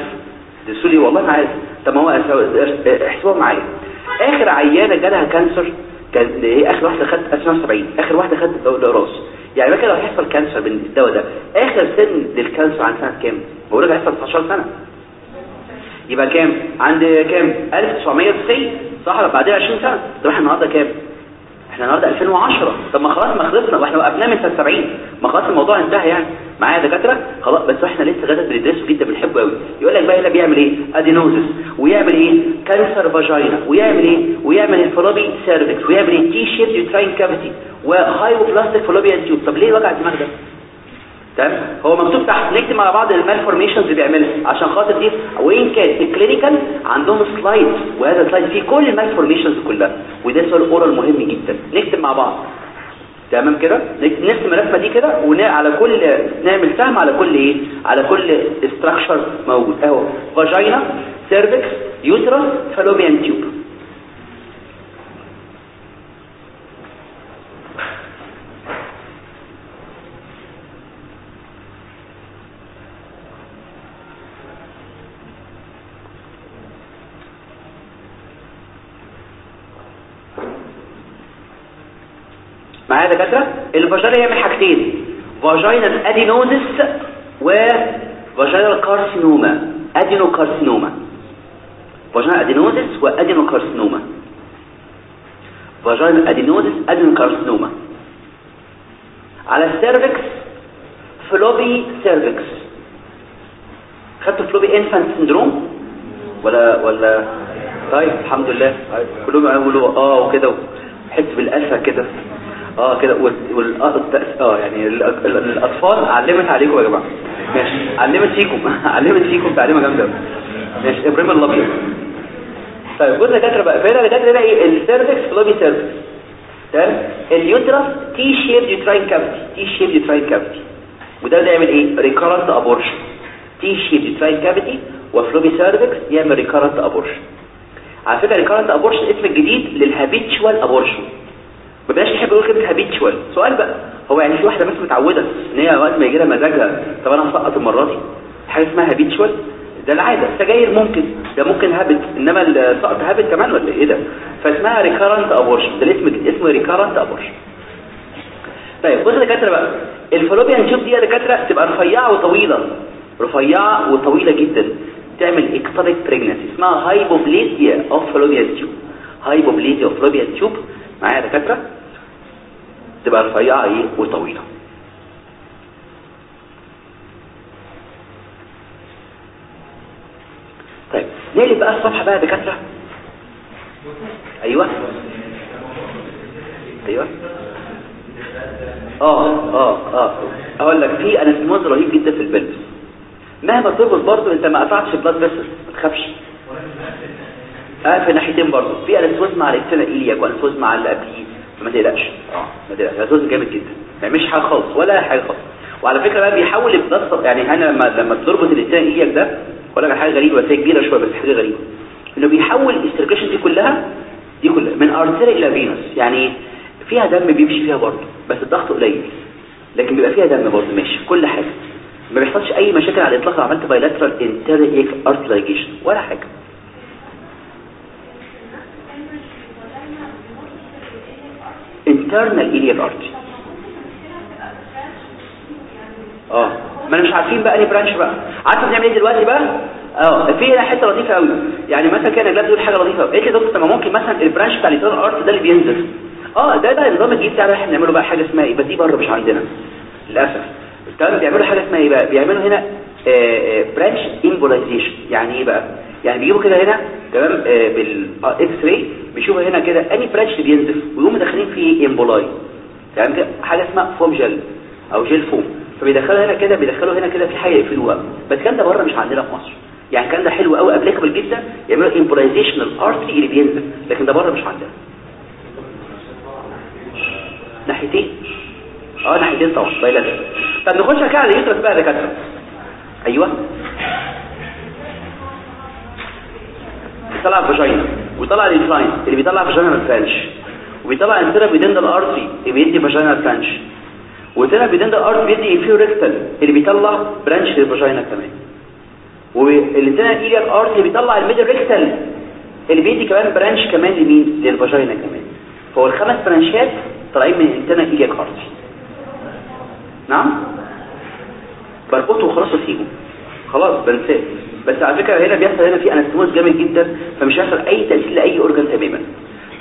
بندرسه ليه؟ والله ما عارف. طب ما هو احسبوها معايا. آخر عيانة جالها cancer. كان إيه؟ آخر واحدة خدت 1970 آخر واحدة خدت ال DES يعني مثلا لو هيحصل cancer بالدواء ده آخر سن لل cancer عند سنة كام؟ بقول لك هيحصل 19 سنة. يبقى كام؟ عند كام؟ 1990 صح بعدين 20 سنة. تروح النهارده كام؟ إحنا النهارده 2010 طب ما خلاص ما خلصنا وإحنا وقفناه من سنة 70 ما خلاص الموضوع انتهى يعني. معايا دكاترة؟ خلاص بس إحنا لسه كده بندرسه جدا بنحبه قوي. يقول لك بقى هنا بيعمل إيه؟ adenosis ويعمل إيه؟ cancer vagina ويعمل إيه؟ ويعمل ال floppy cervix ويعمل إيه؟ T-shaped uterine cavity و hypoplastic fallopian tube طب ليه وجع الدماغ ده؟ تمام؟ هو مكتوب تحت نكتب مع بعض ال malformations اللي بيعملها. عشان خاطر دي وين كان ال clinical عندهم slide وهذا slide فيه كل ال malformations كلها. وده سؤال oral مهم جدا. نكتب مع بعض. تمام كده؟ نرسم الرسمة دي كده وعلى كل نعمل سهم على كل إيه؟ على كل structure موجود. أهو. vagina cervix uterus fallopian tube معايا دكاتره ال vagina يعمل حاجتين. vaginal carcinoma adenocarcinoma vaginal adenosis و adenocarcinoma vaginal adenosis adenocarcinoma على ال cervix floppy cervix خدتوا floppy infant syndrome ولا ولا طيب الحمد لله. كلهم يقولوا آه وكده. حس بالاسى كده. آه كده آه يعني الأطفال علمت عليكم يا جماعة. ماشي. علمت فيكم. علمت فيكم تعليمة جامدة ماشي. إبراهيم الأبيض. طيب بص يا دكاتره بقى. فين يا دكاتره هنا إيه ال cervix floppy cervix تمام؟ ال uterus T-shaped uterine cavity T-shaped uterine cavity وده ده يعمل إيه؟ recurrent abortion T-shaped uterine cavity و floppy cervix يعمل recurrent abortion على فكرة recurrent abortion اسم الجديد لل habitual abortion ما بقاش يحب يقول كلمة habitual سؤال بقى هو يعني في واحدة بس متعودة إن هي وقت ما يجي لها مزاجها طب أنا هسقط المرة دي؟ حاجة اسمها habitual ده العادة السجاير ممكن ده ممكن habit إنما السقط habit كمان ولا إيه ده؟ فاسمها recurrent abortion ده الاسم اسمه recurrent abortion طيب بص يا دكاترة بقى ال fallopian tube دي يا دكاترة تبقى رفيعة وطويلة رفيعة وطويلة جدا. تعمل ectopic pregnancy اسمها hypoplasia of fallopian tube hypoplasia of fallopian tube معايا يا دكاترة؟ تبقى رفيعة إيه؟ وطويلة. طيب نقلب بقى الصفحة بقى يا دكاترة. أيوه. أيوه. آه آه آه. أقول لك في انستموز رهيب جدا في البلبس مهما تربط برضه أنت ما قطعتش بلاد بس ما تخافش. آه في ناحيتين برضه في انستموز مع الاكتنا ايلياك وانستموز مع اللي قبليه فما تقلقش. آه. ما تقلقش. انستموز جامد جدا. ما يعملش حاجة خالص ولا حاجة خالص. وعلى فكرة بقى بيحول البلاد يعني أنا لما لما بتربط الاكتنا ايلياك ده لك حاجة غريبة بس هي كبيرة شوية بس حاجة غريبة. إنه بيحول الاستركيشن دي كلها دي كلها من ارتري إلى فينوس. يعني فيها دم بيمشي فيها برضه بس الضغط قليل. لكن بيبقى فيها دم برضه ماشي كل حاجة. ما بيحصلش أي مشاكل على الإطلاق لو عملت بايلاترال انتريك ارتلايجيشن ولا حاجة. Internal iliac artery آه. ما أنا مش عارفين بقى انهي برانش بقى. عارفه بنعمل إيه دلوقتي بقى؟ آه. في هنا حتة لطيفة قوي يعني مثلا كان نجلاء بتقول حاجة لطيفة قالت لي دكتور؟ طب ممكن مثلا ال branch بتاع ال internal artery ده اللي بينزل. آه ده بقى النظام الجديد بتاعنا إحنا بنعمله بقى حاجة اسمها إيه؟ بس دي بره مش عندنا. للأسف. بيعملوا حاجة اسمها إيه بقى؟ بيعملوا هنا branch embolization يعني إيه بقى؟ يعني بيجيبوا كده هنا تمام؟ بال X-ray بيشوفوا هنا كده انهي اللي بينزف ويقوموا داخلين فيه emboli يعني كده؟ حاجة اسمها foam gel أو gel foam فبيدخلوا هنا كده بيدخلوا هنا كده في حاجة يقفلوها بس الكلام ده بره مش عندنا في مصر. يعني الكلام ده حلو قوي applicable جدا. يعملوا embolization ال artery اللي بينزف لكن ده بره مش عندنا. ناحيتين؟ آه ناحيتين طبعا. bilateral طب نخش كده على ال uterus بقى يا دكاترة. أيوه. بيطلع ال vagina ويطلع الانفلاين اللي بيطلع فاجينا الفرنش وبيطلع انترا بيدندال ارتري اللي بيدي فاجينا الفرنش وانترا بيدندال ارتري بيدي انفيو ريكتال اللي بيطلع برانش للفاجينا كمان والانترا ايلياك ارتري اللي بيطلع الميدل ريكتال اللي بيدي كمان برانش كمان لمين للفاجينا كمان فهو الخمس برانشات طالعين من الانترا ايلياك ارتري نعم بربطه وخلاص واسيبه خلاص بنساه بس على فكرة هنا بيحصل هنا في anastomosis جامد جدا فمش هيحصل أي تأثير لأي organ تماما.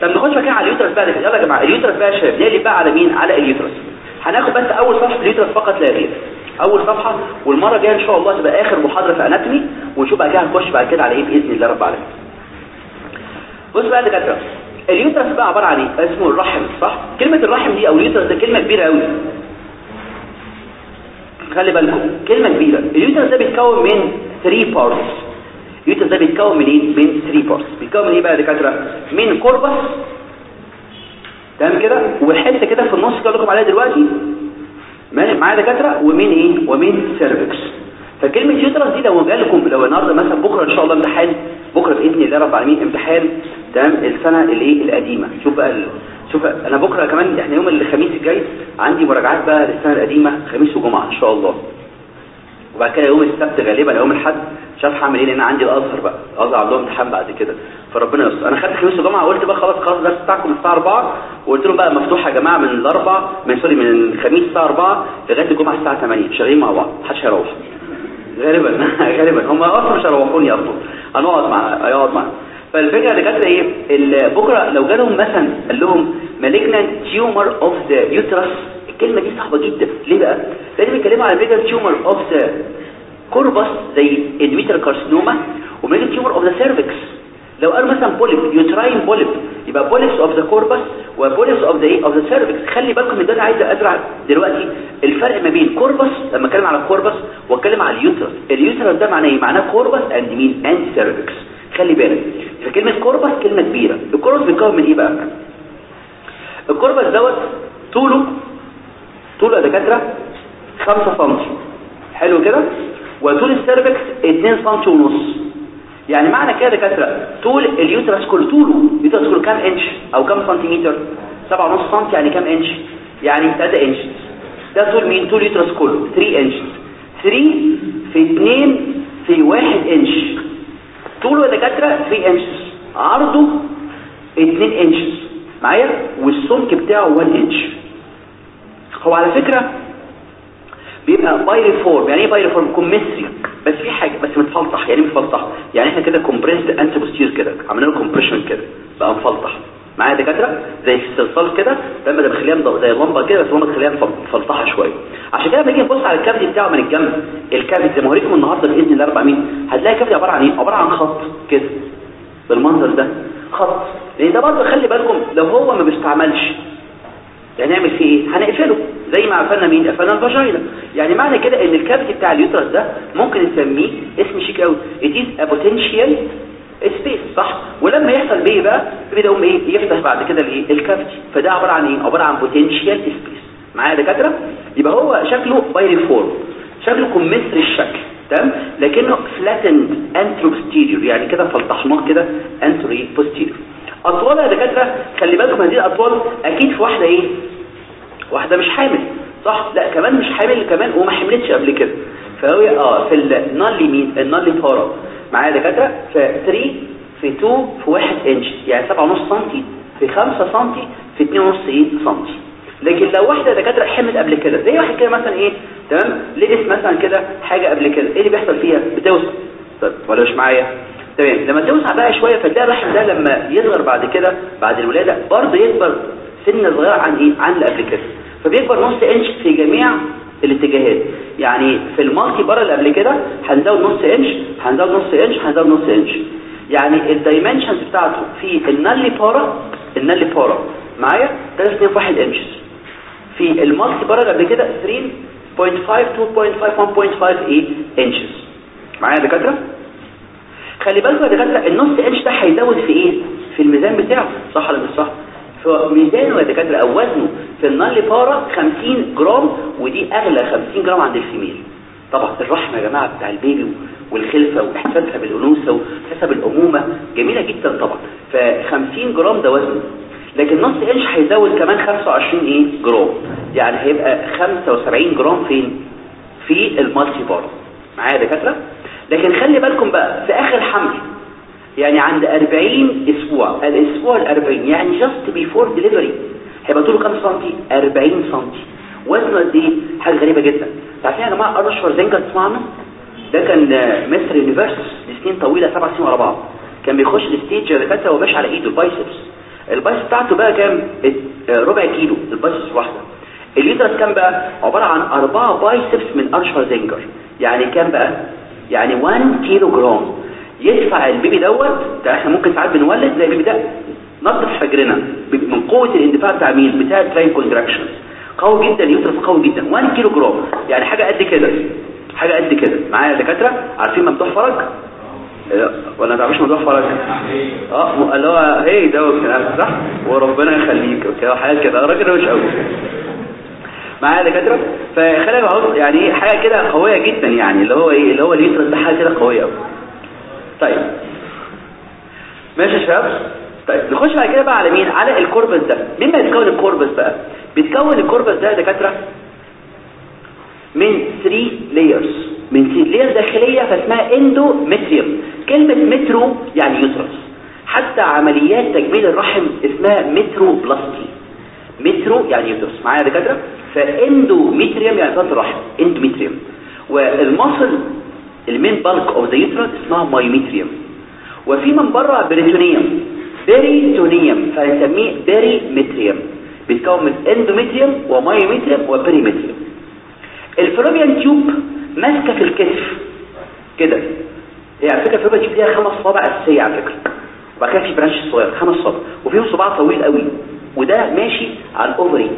طب نخش بقى على ال uterus بقى يلا يا جماعة ال uterus بقى يا شباب نقلب بقى على مين؟ على ال uterus. هناخد بس أول صفحة في ال uterus فقط لا غير. أول صفحة والمرة الجاية إن شاء الله تبقى آخر محاضرة في anatomy ونشوف بعد كده هنخش بعد كده على إيه؟ بإذن الله رب العالمين. بص بقى يا دكاترة ال uterus بقى عبارة عن إيه؟ اسمه الرحم صح؟ كلمة الرحم دي أو ال uterus ده كلمة كبيرة قوي خلي بالكم كلمة كبيرة. ال uterus ده بيتكون من 3 parts ال uterus ده بيتكون من إيه من 3 parts بيتكون من إيه بقى يا دكاتره من corpus تمام كده؟ وحته كده في النص كده لكم عليها دلوقتي. معايا دكاترة؟ ومن إيه؟ ومن cervix فكلمة uterus دي لو جال لكم لو النهارده مثلا بكرة إن شاء الله امتحان بكرة بإذن الله رب العالمين امتحان تمام السنة الايه القديمة. شوف بقى. شوف أنا بكرة كمان إحنا يوم الخميس الجاي عندي مراجعات بقى للسنة القديمة خميس وجمعة إن شاء الله. وبعد كده يوم السبت غالبا يوم الأحد مش عارف هعمل إيه لأن عندي الأزهر بقى الأزهر عندهم امتحان بعد كده. فربنا يستر. أنا خدت خميس وجمعة قلت بقى خلاص خلاص الدرس بتاعكم الساعة 4 وقلت لهم بقى مفتوح يا جماعة من الاربع من سوري من الخميس الساعة 4 لغاية الجمعة الساعة 8 شغالين مع بعض محدش هيروح. غالبا غالبا. هم أصلا مش هيروحوني أصلا. هنقعد مع هيقعد معانا. اللي كانت إيه؟ بكرة لو جالهم مثلا قال لهم malignant tumor of the uterus الكلمة دي صعبة جدا. ليه بقى؟ لأن بيتكلموا على malignant tumor of the corpus زي carcinoma و malignant tumor of the cervix. لو قالوا مثلا polyp uterine polyp يبقى polyps of the corpus و polyps of the إيه؟ of the cervix خلي بالكم إن ده أنا عايز ازرع دلوقتي الفرق ما بين corpus لما أتكلم على ال corpus وأتكلم على ال uterus ال uterus ده معناه إيه؟ معناه corpus and مين and cervix خلي بالك. فكلمة corpus كلمة كبيرة. ال corpus بيتكون من إيه بقى؟ ال corpus دوت طوله طوله يا دكاترة 5 سم حلو كده؟ وطول ال cervix 2 سم ونص. يعني معنى كده دكاترة طول ال uterus كله طوله ال uterus كله كام انش أو كام سنتيمتر 7 ونص سم يعني كام انش يعني 3 انش ده طول مين؟ طول ال uterus كله 3 انش 3 في 2 في 1 انش طوله يا دكاتره 3 انش عرضه 2 انش معايا؟ والسمك بتاعه 1 انش هو على فكرة بيبقى pyriform يعني إيه pyriform كمثري بس في حاجة بس متفلطح يعني متفلطح يعني إحنا كده compressed antero-posterior كده. عملنا له compression كده. بقى مفلطح معايا دكاترة زي الصلصال كده تمام ده بخليها زي اللمبه كده بس اللمبه بخليها مفلطحه شوية. عشان كده لما نيجي نبص على ال cavity بتاعه من الجنب ال cavity زي ما هوريكم النهارده بإذن الله 400 هتلاقي ال cavity عبارة عن إيه؟ عبارة عن خط كده بالمنظر ده. خط. لأن ده برضه خلي بالكم لو هو ما بيستعملش يعني نعمل فيه إيه؟ هنقفله زي ما قفلنا مين؟ قفلنا ال vagina. يعني معنى كده إن ال cavity بتاع ال uterus ده ممكن نسميه اسم شيك قوي it is a potential space صح؟ ولما يحصل بيه بقى يبدا يقوم إيه؟ يفتح بعد كده الايه ال cavity فده عبارة عن إيه؟ عبارة عن potential space معايا دكاترة؟ يبقى هو شكله pyriform شكله كمثري الشكل. تمام؟ لكنه flattened antero-posterior يعني كده فلطحناه كده antero-posterior أطوال يا دكاترة خلي بالكم هذه الأطوال أكيد في واحدة إيه؟ واحدة مش حامل صح؟ لا كمان مش حامل كمان وما حملتش قبل كده. فهو آه في ال nulli مين ال nullipara معايا دكاترة في 3 في 2 في 1 انش يعني 7.5 سم في 5 سم في 2.5 إيه سم لكن لو واحدة دكاترة حملت قبل كده زي واحد كده مثلا إيه تمام؟ لبس مثلا كده حاجة قبل كده إيه اللي بيحصل فيها؟ بتوسع. طيب ولا مش معايا؟ تمام. لما توسع بقى شوية فتلاقي الرحم ده لما يصغر بعد كده بعد الولادة برضه يكبر سنة صغيرة عن إيه عن اللي قبل كده. فبيكبر نص انش في جميع الاتجاهات. يعني في المالتي بار اللي قبل كده هنزود نص انش هنزود نص انش هنزود نص انش يعني ال dimensions بتاعته في ال nullipara ال nullipara معايا؟ 3.1 انش في ال multipara اللي قبل كده 3.5 2.5 1.5 إيه inches معايا يا دكاترة؟ خلي بالكم يا دكاترة النص انش ده هيزود في إيه؟ في الميزان بتاعه. صح ولا مش صح؟ فميزانه يا دكاترة أو وزنه في ال nullipara 50 جرام ودي أغلى 50 جرام عند ال female. طبعا الرحمة يا جماعة بتاع ال baby والخلفة وإحساسها بالأنوثة وإحساسها بالأمومة جميلة جدا طبعا. ف 50 جرام ده وزنه. لكن نص إنش هيزود كمان 25 إيه؟ جرام. يعني هيبقى 75 جرام فين؟ في ال multipara معايا يا دكاترة؟ لكن خلي بالكم بقى في آخر حمل يعني عند 40 أسبوع. الأسبوع ال 40 يعني just before delivery هيبقى طوله كام سنتي؟ 40 سنتي. وزنه قد إيه حاجة غريبة جدا؟ عارفين يا جماعة ارنولد شوارزنيجر تسمعنا ده كان Mr Universe لسنين طويلة سبع سنين ورا بعض. كان بيخش ال stage دكاتره وهو ماشي على إيده ال biceps. ال biceps بتاعته بقى كام؟ ربع كيلو ال biceps الواحده ال uterus كام بقى عبارة عن أربعة biceps من أرنولد شوارزنيجر يعني كام بقى؟ يعني 1 كيلو جرام يدفع ال baby دوت. ده إحنا ممكن ساعات بنولد زي ال baby ده. نظف فجرنا من قوة الاندفاع بتاع مين؟ بتاع ال uterine contraction قوي جدا ال uterus قوي جدا. 1 كيلو جرام يعني حاجة قد كده. حاجة قد كده. معايا دكاترة؟ عارفين ممدوح فرج؟ ولا ما تعرفوش ممدوح فرج؟ آه اللي هو هي ده صح؟ وربنا يخليك. كده حاجة كده. راجل روش قوي. معايا دكاترة؟ فخلي يعني حاجة كده قوية جدا يعني اللي هو إيه؟ اللي هو ال uterus ده حاجة كده قوية قوي. طيب. ماشي يا شباب؟ طيب نخش بعد كده بقى على مين؟ على ال corpus ده. مين اللي بيتكون ال corpus بقى؟ بيتكون ال corpus ده يا دكاترة من 3 layers من 3 layer داخلية فاسمها endometrium كلمة مترو يعني uterus حتى عمليات تجميل الرحم اسمها metroplasty metro يعني uterus معايا يا دكاترة؟ ف endometrium يعني جوات الرحم. endometrium وال muscle ال main bulk of the uterus اسمها myometrium وفي من بره peritoneum. peritoneum فنسميه perimetrium. بيتكون من endometrium و myometrium و perimetrium ال fallopian tube ماسكة في الكتف. كده. هي على فكرة ال fallopian tube ليها خمس صوابع أساسية على فكرة. وبعد كده في branch صغير خمس صوابع. وفيهم صباع طويل قوي. وده ماشي على ال ovary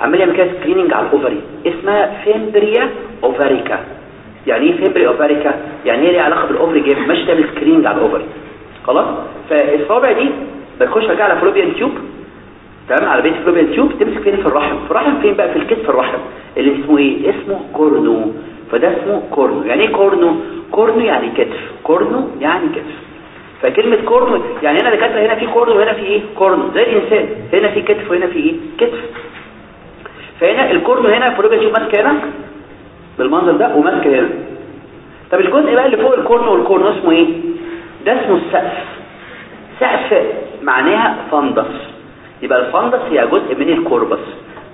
عمال يعمل كده screening على ال ovary اسمها fimbria ovarica يعني إيه fimbria ovarica يعني إيه ليها علاقة بال ovary جيم مش تعمل screening على ال ovary. خلاص؟ فالصوابع دي بتخش بقى على fallopian tube. تمام؟ على بيت fallopian tube تمسك فين؟ في الرحم. في الرحم فين بقى؟ في الكتف الرحم. اللي اسمه إيه؟ اسمه cornu. فده اسمه cornu. يعني إيه cornu؟ cornu يعني كتف. cornu يعني كتف. فكلمة cornu يعني هنا دكاترة هنا في cornu وهنا في إيه؟ cornu. زي الإنسان. هنا في كتف وهنا في إيه؟ كتف. فهنا ال cornu هنا fallopian tube ماسكة هنا. بالمنظر ده وماسكه هنا. طب الجزء بقى اللي فوق ال cornu وال cornu اسمه إيه؟ ده اسمه السقف. سقف معناها fundus. يبقى ال fundus هي جزء من ال corpus.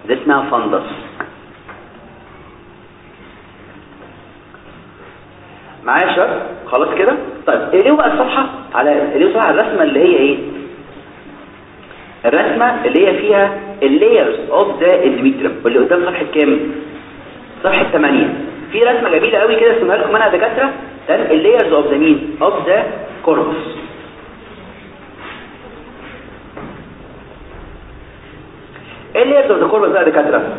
ده اسمها fundus. معايا يا شباب؟ خلاص كده؟ طيب إيه بقى الصفحة على إيه صفحة الرسمة اللي هي إيه؟ الرسمة اللي هي فيها ال layers of the endometrium واللي قدام صفحة كام؟ صفحة 8 في رسمة جميلة قوي كده اسمها لكم أنا دكاترة. ده ال layers of the مين of the corpus إيه of the corpus بقى دكاترة؟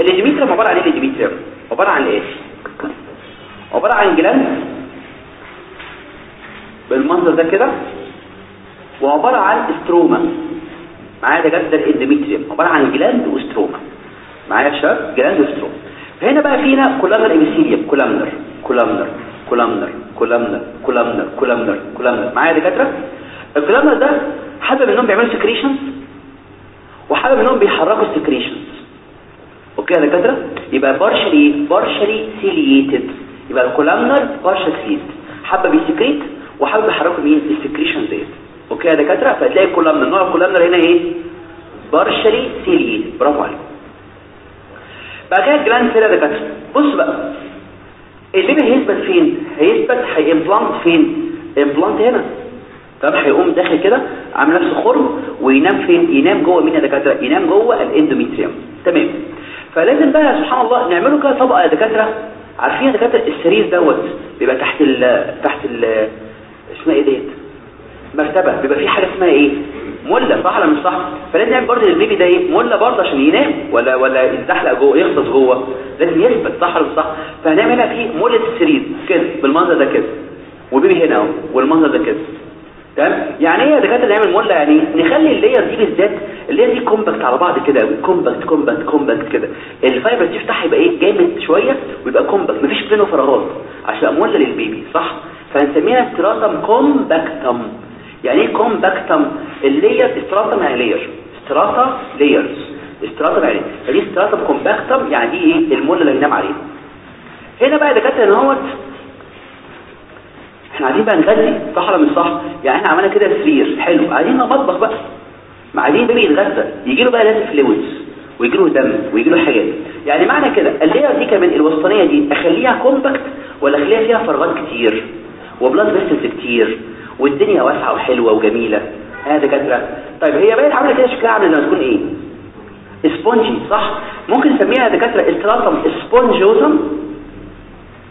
ال endometrium عبارة عن إيه ال endometrium عبارة عن إيه؟ عبارة عن gland بالمنظر ده كده. وعبارة عن stroma معايا ده جد ال endometrium عبارة عن gland و stroma. معايا يا شباب gland و stroma هنا بقى فينا columnar epithelium columnar columnar columnar columnar columnar columnar columnar. معايا يا دكاترة؟ ال columnar ده حابب إنهم بيعملوا secretions وحابب إنهم بيحركوا ال secretions okay يا دكاترة؟ يبقى partially partially ciliated يبقى ال columnar partially ciliated حابب ي secrete وحابب يحركوا مين؟ ال secretion ديت. Okay يا دكاترة؟ فتلاقي ال columnar نوع ال columnar هنا إيه؟ partially ciliated برافو عليكم بعد كده ال gland cell يا دكاتره بص بقى. ال baby هيثبت فين؟ هيثبت هي implant فين؟ implant هنا. طب هيقوم داخل كده عامل نفسه خرم وينام فين؟ ينام جوه مين يا دكاترة؟ ينام جوه الإندوميتريوم. تمام. فلازم بقى سبحان الله نعمله كده طبقة يا دكاترة. عارفين يا دكاترة السرير دوت بيبقى تحت ال تحت ال اسمها إيه ديت؟ مرتبه بيبقى في حاجة اسمها إيه؟ مله صح ولا مش صح؟ فلازم نعمل برضه للبيبي ده إيه؟ مله برضه عشان ينام ولا ولا يتزحلق جوه يغطس جوه. لازم يثبت صح ولا مش صح. فهنعمل هنا في مله السرير كده بالمنظر ده كده. وال baby هنا أهو والمنظر ده كده. تمام؟ يعني إيه يا دكاتره نعمل مله يعني نخلي ال layer دي بالذات ال layer دي compact على بعض كده compact compact compact كده. ال fiber دي بتاعها يبقى إيه؟ جامد شوية ويبقى compact. مفيش بينه فراغات عشان مله لل baby صح؟ فهنسميها stratum compactum. يعني إيه compactum؟ ال layer stratum يعني layer strata layers stratum يعني فدي stratum compactum يعني دي إيه؟ المله اللي هينام عليها هنا بقى دكاترة اهوت إحنا قاعدين بقى نغذي. صح ولا مش صح؟ يعني إحنا عملنا كده سرير حلو. قاعدين مطبخ بقى. قاعدين baby يتغذى. يجي له بقى لازم fluids ويجي له دم. ويجي له حاجات. يعني معنى كده. ال layer دي كمان الوسطانية دي أخليها compact ولا أخليها فيها فراغات كتير؟ و blood vessels كتير. والدنيا واسعة وحلوة وجميلة. ها دكاتره طيب هي بقت عاملة كده شكلها عامل زي ما تكون إيه؟ spongy صح؟ ممكن نسميها دكاتره stratum spongiosum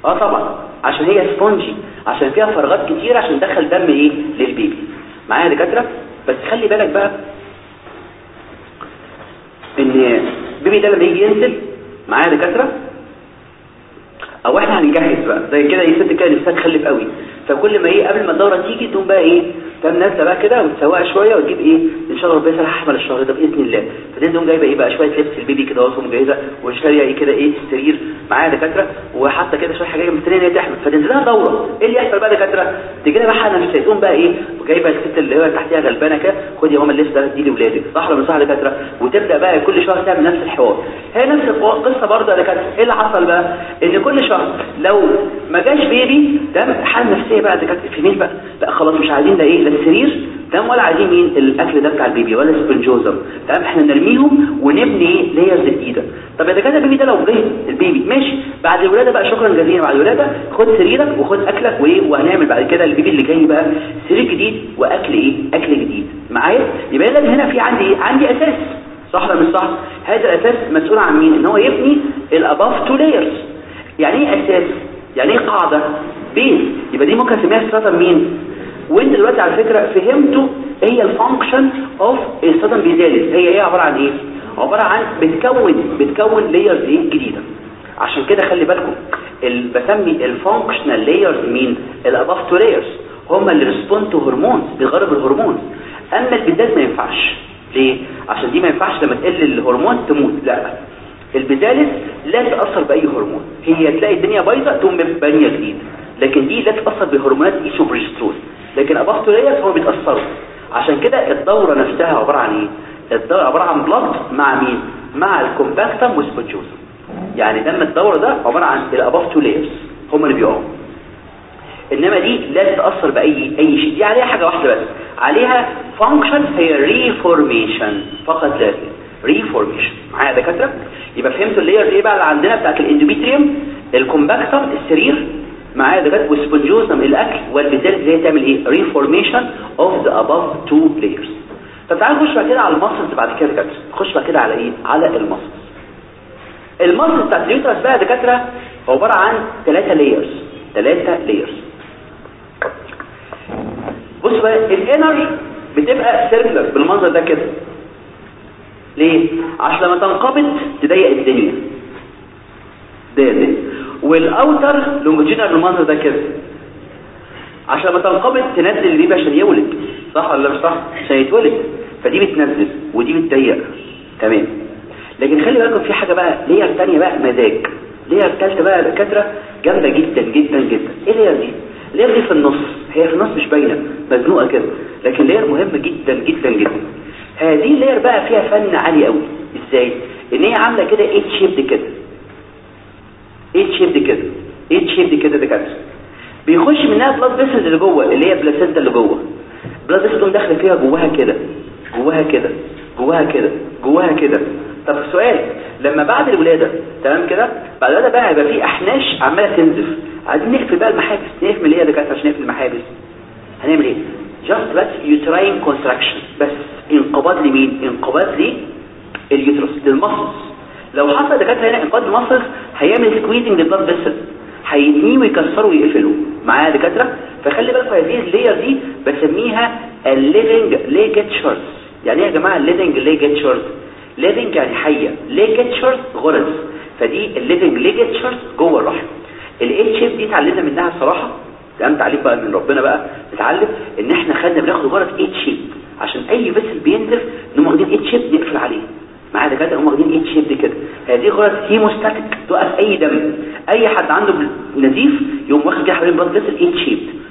آه طبعا. عشان هي spongy عشان فيها فراغات كتير عشان تدخل دم إيه؟ لل baby. معايا يا دكاتره بس خلي بالك بقى إن ال baby ده لما يجي ينزل معايا يا دكاتره أو إحنا هنجهز بقى. زي كده إيه ست كده نفسها تخلف قوي. فكل ما إيه قبل ما الدورة تيجي تقوم بقى إيه تقوم نازلة بقى كده وتسوقها شوية وتجيب إيه ان شاء الله ربنا يسهل هحمل الشهر ده بإذن الله. فتنزل تقوم جايبة إيه بقى شوية لبس البيبي كده اهو مجهزه وشارية إيه كده إيه السرير معايا دكاترة وحاطة كده شوية حاجات مستنيه إن هي تحمل. فتنزل لها دورة. إيه اللي يحصل بقى دكاترة؟ تيجي لها بقى نفسها تقوم بقى إيه وجايبة الست اللي هو تحتيها غلبانة كده خدي يا ماما اللبس ده دي لاولادك ولا مش صح دكاترة. وتبدأ بقى كل شهر تعمل نفس الحوار. هي نفس القصة برضه يا دكاترة. إيه اللي حصل بقى؟ إن كل شهر لو ما جاش بيبي ده حاله نفسيه بقى دكاتره في مين بقى؟ لا خلاص مش عايزين لا إيه؟ لا السرير. تمام؟ ولا عايزين مين؟ الاكل ده بتاع ال baby ولا spongiosum تمام؟ إحنا نرميهم ونبني إيه layers جديده طب يا دكاترة ال baby ده لو جه ال baby ماشي. بعد الولادة بقى شكرا جزيلا بعد الولادة. خد سريرك وخد أكلك وإيه؟ وهنعمل بعد كده ال baby اللي جاي بقى سرير جديد وأكل إيه؟ أكل جديد. معايا؟ يبقى لازم هنا في عندي إيه؟ عندي أساس. صح ولا مش صح؟ هذا الأساس مسؤول عن مين؟ إن هو يبني ال above two layers يعني إيه أساس؟ يعني إيه قاعدة؟ base يبقى دي ممكن أسميها stratum مين؟ وأنت دلوقتي على فكرة فهمتوا هي ال function of ال stratum basalis هي إيه عبارة عن إيه؟ عبارة عن بتكون بتكون layers إيه جديدة. عشان كده خلي بالكم ال- بسمي ال functional layers مين ال above two layers هم اللي respond to hormones بيغرب الهرمون أما ال basal ما ينفعش. ليه؟ عشان دي ما ينفعش لما تقل الهرمون تموت. لا. البيزالس لا تأثر بأي هرمون. هي تلاقي الدنيا بايظة تقوم بنية جديد. لكن دي لا تأثر بهرمونات ايسوبريسترول لكن ابافتوليس هو بيتأثروا. عشان كده الدورة نفسها عبارة عن إيه؟ الدورة عبارة عن بلاد مع مين؟ مع الكومباكتم والسبوتشوزم يعني دم الدورة ده عبارة عن الابافتوليس هم اللي بيقعوا. إنما دي لا تتأثر بأي أي شيء. دي عليها حاجة واحدة بس. عليها فانكشن هي ريفورميشن فقط لا reformation معايا يا دكاترة؟ يبقى فهمتوا ال layers إيه بقى اللي عندنا بتاعت ال endometrium ال compactum السرير. معايا دكاترة؟ وال spongiosum الأكل. وال basal اللي هي تعمل إيه؟ reformation of the above two layers. طب تعالوا نخش بعد كده على ال muscles بعد كده دكاترة. نخش بعد كده على إيه؟ على ال muscles ال muscles بتاعت ال uterus بقى دكاترة عبارة عن ثلاثة layers. ثلاثة layers. بص بقى ال inner بتبقى circular بالمنظر ده كده. ليه؟ عشان لما تنقبض تضيق الدنيا. ده ده وال outer longitudinal بالمنظر ده كده. عشان لما تنقبض تنزل ال baby عشان يولد. صح ولا مش صح؟ عشان يتولد. فدي بتنزل ودي بتضيق. تمام. لكن خلي بالكم في حاجة بقى layer ثانية بقى مزاج. layer ثالثه بقى دكاترة جامدة جدا جدا جدا. إيه layer دي؟ layer دي في النص. هي في النص مش باينة. مزنوقة كده. لكن layer مهم جدا جدا جدا. هذه ال layer بقى فيها فن عالي قوي. إزاي؟ إن هي عاملة كده eight shaped كده. eight shaped كده. eight shaped كده دكاتره بيخش منها blood vessels اللي جوه اللي هي placenta اللي جوه. blood vessels تقوم داخله فيها جواها كده. جواها كده. جواها كده. جواها كده. طب سؤال لما بعد الولادة تمام كده؟ بعد الولادة بقى هيبقى في أحناش عمالة تنزف. عايزين نقفل بقى المحابس. نقفل إيه يا دكاترة عشان نقفل المحابس؟ هنعمل إيه؟ just بس uterine contraction بس انقباض لمين؟ انقباض لل uterus لل muscles لو حصل دكاترة هنا انقباض ال muscles هيعمل squeezing لل blood vessel هيتنيه ويكسره ويقفله. معايا دكاترة؟ فخلي بالكم هذه ال layer دي بسميها ال living ligatures يعني إيه يا جماعة ال living ligatures living يعني حية. ligatures غرز. فدي ال living ligatures جوه الرحم. ال eight دي اتعلمنا منها الصراحه تمام؟ تعليم بقى من ربنا بقى. نتعلم إن إحنا خدنا بناخد غرض اتش عشان أي vessel بينزل نقوم واخدين eight نقفل عليه. معايا دكاترة؟ هم واخدين eight دي كده. هذه غرز hemostatic توقف أي دم. أي حد عنده نزيف يقوم واخد كده حوالين blood vessel eight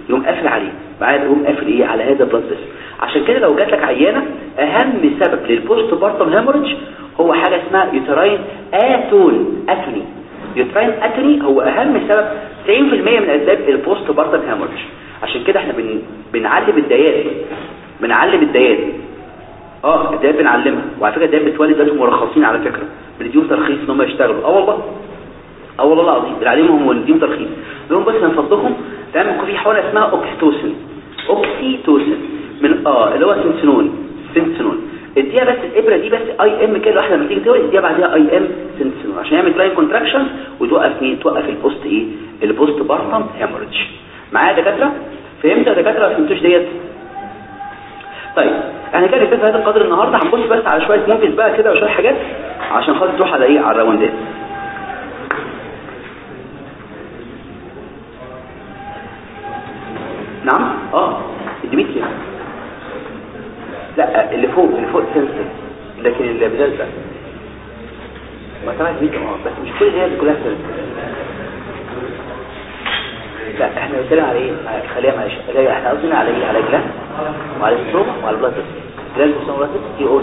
يقوم قافل عليه. معايا يقوم قافل إيه؟ على هذا ال blood vessel عشان كده لو جات لك عيانة أهم سبب لل postpartum hemorrhage هو حاجة اسمها uterine aton atony. uterine atony هو أهم سبب 90% من أسباب ال postpartum hemorrhage عشان كده إحنا بن... بنعلم الدايات بنعلم الدايات آه الدايات بنعلمها. وعلى فكرة الدايات بتولد ذاتهم مرخصين على فكرة. بنديهم ترخيص إن هم يشتغلوا. آه والله. آه والله العظيم. بنعلمهم ونديهم ترخيص. لهم بس من فضلكم تعمل في حوالي اسمها oxytocin. oxytocin. من آه اللي هو Syntocinon. Syntocinon. اديها بس الإبرة دي بس IM كده واحدة لما تيجي تولد اديها بعدها IM عشان يعمل uterine contraction وتوقف مين توقف ال post إيه؟ ال postpartum hemorrhage معايا يا دكاترة؟ فهمت يا دكاترة ما فهمتوش ديت؟ طيب إحنا كده كده هذا القدر النهارده هنبص بس على شوية movies بقى كده وشوية حاجات عشان خاطر تروح على إيه؟ على الراوندات. نعم؟ آه الديميتريا لا اللي فوق اللي فوق سنسر لكن اللي ده ما سمعت آه بس مش كل دي كلها سنسر لا إحنا بنتكلم على إيه؟ خليها معلش. إحنا قصدنا على إيه؟ على جلاند وعلى الستروما وعلى البلاد جلاند والبلاد دي اول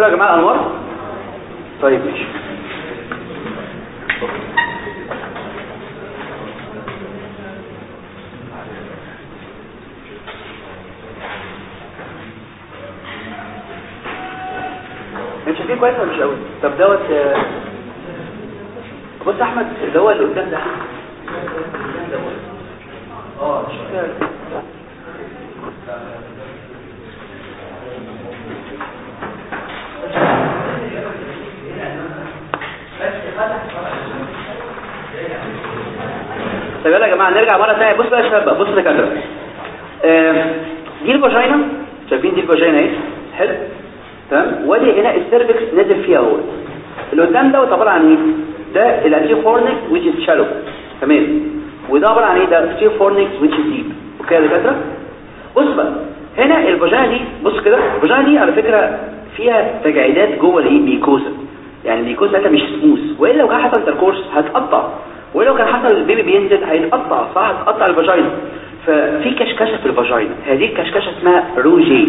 تفرق يا جماعة الانوار طيب ماشي. أنت شايفين كويس ولا مش قوي؟ طب دوت بص أحمد اللي هو اللي قدام ده آه شوف كده. طب يلا يا جماعة نرجع مره ثانية بصوا بقى يا شباب بقى، بصوا يا دكاترة. آه، دي ال vagina شايفين دي ال vagina اهي. حلو. تمام؟ وادي هنا ال cervix نازل فيها اهو. اللي قدام دوت عبارة عن إيه؟ ده ال anterior fornix which is shallow. تمام؟ وده عبارة عن إيه ده؟ Anterior fornix which is deep. okay يا دكاترة؟ بص بقى هنا ال vagina دي بص كده ال vagina دي على فكرة فيها تجاعيدات جوه الايه mucosa يعني ال mucosa بتاعتها مش سموث وإلا لو كان حصل intercourse هتقطع. ولو كان حصل ال baby بينزل هيتقطع صح؟ هتقطع ال vagina ففي كشكشة في ال vagina هذه الكشكشه اسمها rugae.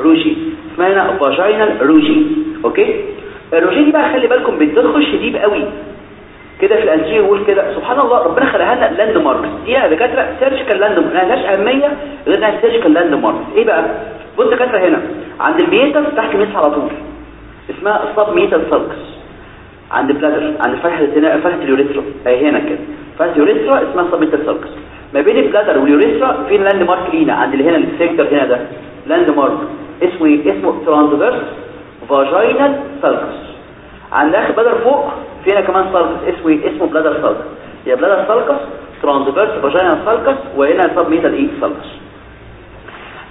rugae. اسمها هنا vaginal rugae. okay؟ ال rugae دي بقى خلي بالكم بتخش deep قوي. كده في ال anterior wall كده. سبحان الله ربنا خلقها لنا landmarks دي يا دكاترة surgical land ما لهاش أهمية غير إنها surgical landmarks إيه بقى؟ بص دكاترة هنا. عند ال meatus تحت ال meatus على طول. اسمها ال submeatal sulcus عند bladder عند التنا- فتحه ال urethra اهي هنا كده. فتحه ال urethra اسمها ال submeatal sulcus ما بين ال bladder وال urethra في landmark لينا عند اللي هنا ال sphincter هنا ده. landmark اسمه إيه؟ اسمه transverse vaginal sulcus عند آخر bladder فوق في هنا كمان sulcus اسمه إيه؟ اسمه bladder sulcus يا bladder sulcus transverse vaginal sulcus وهنا ال submeatal إيه sulcus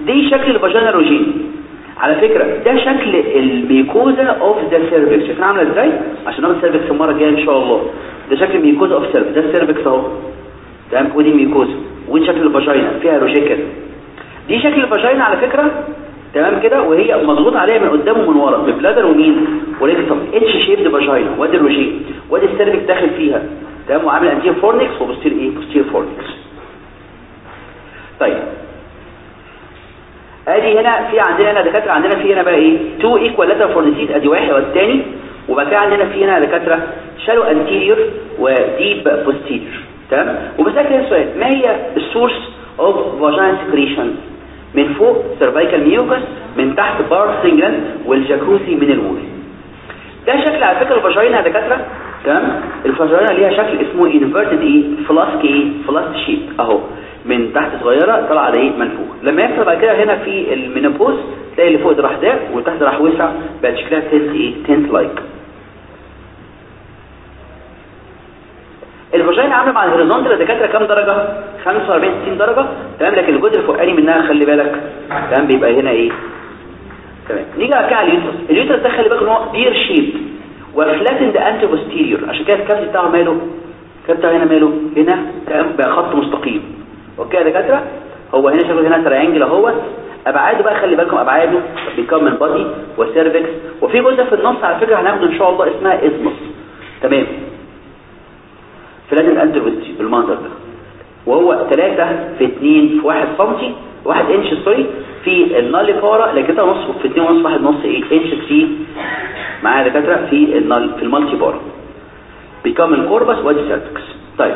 دي شكل ال vagina rugae. على فكرة ده شكل ال mucosa of the cervix شايفين عاملة إزاي؟ عشان ناخد cervix المرة الجاية إن شاء الله. ده شكل ال mucosa of cervix ده ال cervix أهو. تمام؟ ودي ال mucosa. ودي شكل ال vagina. فيها rugae دي شكل ال vagina على فكرة. تمام كده؟ وهي مضغوط عليها من قدام ومن ورا. ب bladder ومين؟ و rectum H shaped vagina وادي ال rugae وادي ال cervix داخل فيها. تمام؟ وعامل anterior fornix و posterior إيه posterior fornix طيب. أدي هنا في عندنا هنا دكاترة عندنا في هنا بقى إيه؟ two equal lateral fornices أدي واحد والثاني وبعد كده عندنا في هنا دكاترة shallow anterior و deep posterior تمام؟ وبسألك هنا سؤال ما هي ال source of vaginal secretion من فوق cervical mucus من تحت Bartholin gland والجاكوزي من ال wall ده شكل على فكرة ال vagina يا دكاترة. تمام؟ ال vagina ليها شكل اسمه inverted إيه flask إيه flask shape أهو. من تحت صغيرة طالعه على إيه منفوخ. لما يحصل بعد كده هنا في ال menopause تلاقي اللي فوق ده راح ضاق وتحت راح وسع بقت شكلها tent إيه؟ tent like ال vagina عاملة مع ال horizontal دكاتره كام درجة؟ 45 60 درجة. تمام لكن الجزء الفوقاني منها خلي بالك. تمام بيبقى هنا إيه؟ تمام. نيجي على ال uterus. ال uterus ده خلي بالك إن هو pear shape و flattened antero-posterior عشان كده ال cavity بتاعه ماله؟ الكبد بتاعه هنا ماله؟ هنا. تمام بقى خط مستقيم. أوكي يا دكاتره هو هنا شكله هنا تريانجل اهوت أبعاده بقى خلي بالكم أبعاده بيكون من بادي وسيرفكس وفي جزء في النص على فكرة هناخده إن شاء الله اسمها ازمس تمام. فلازم الانتروبستي بالمنظر ده. وهو 3 في 2 في 1 سم 1 انش سوري في الناليفارا لكن ده نص في 2 ونص 1 نص إيه انش في معايا دكاترة؟ في ال null في ال multipara بيكون ال corpus وادي cervix طيب.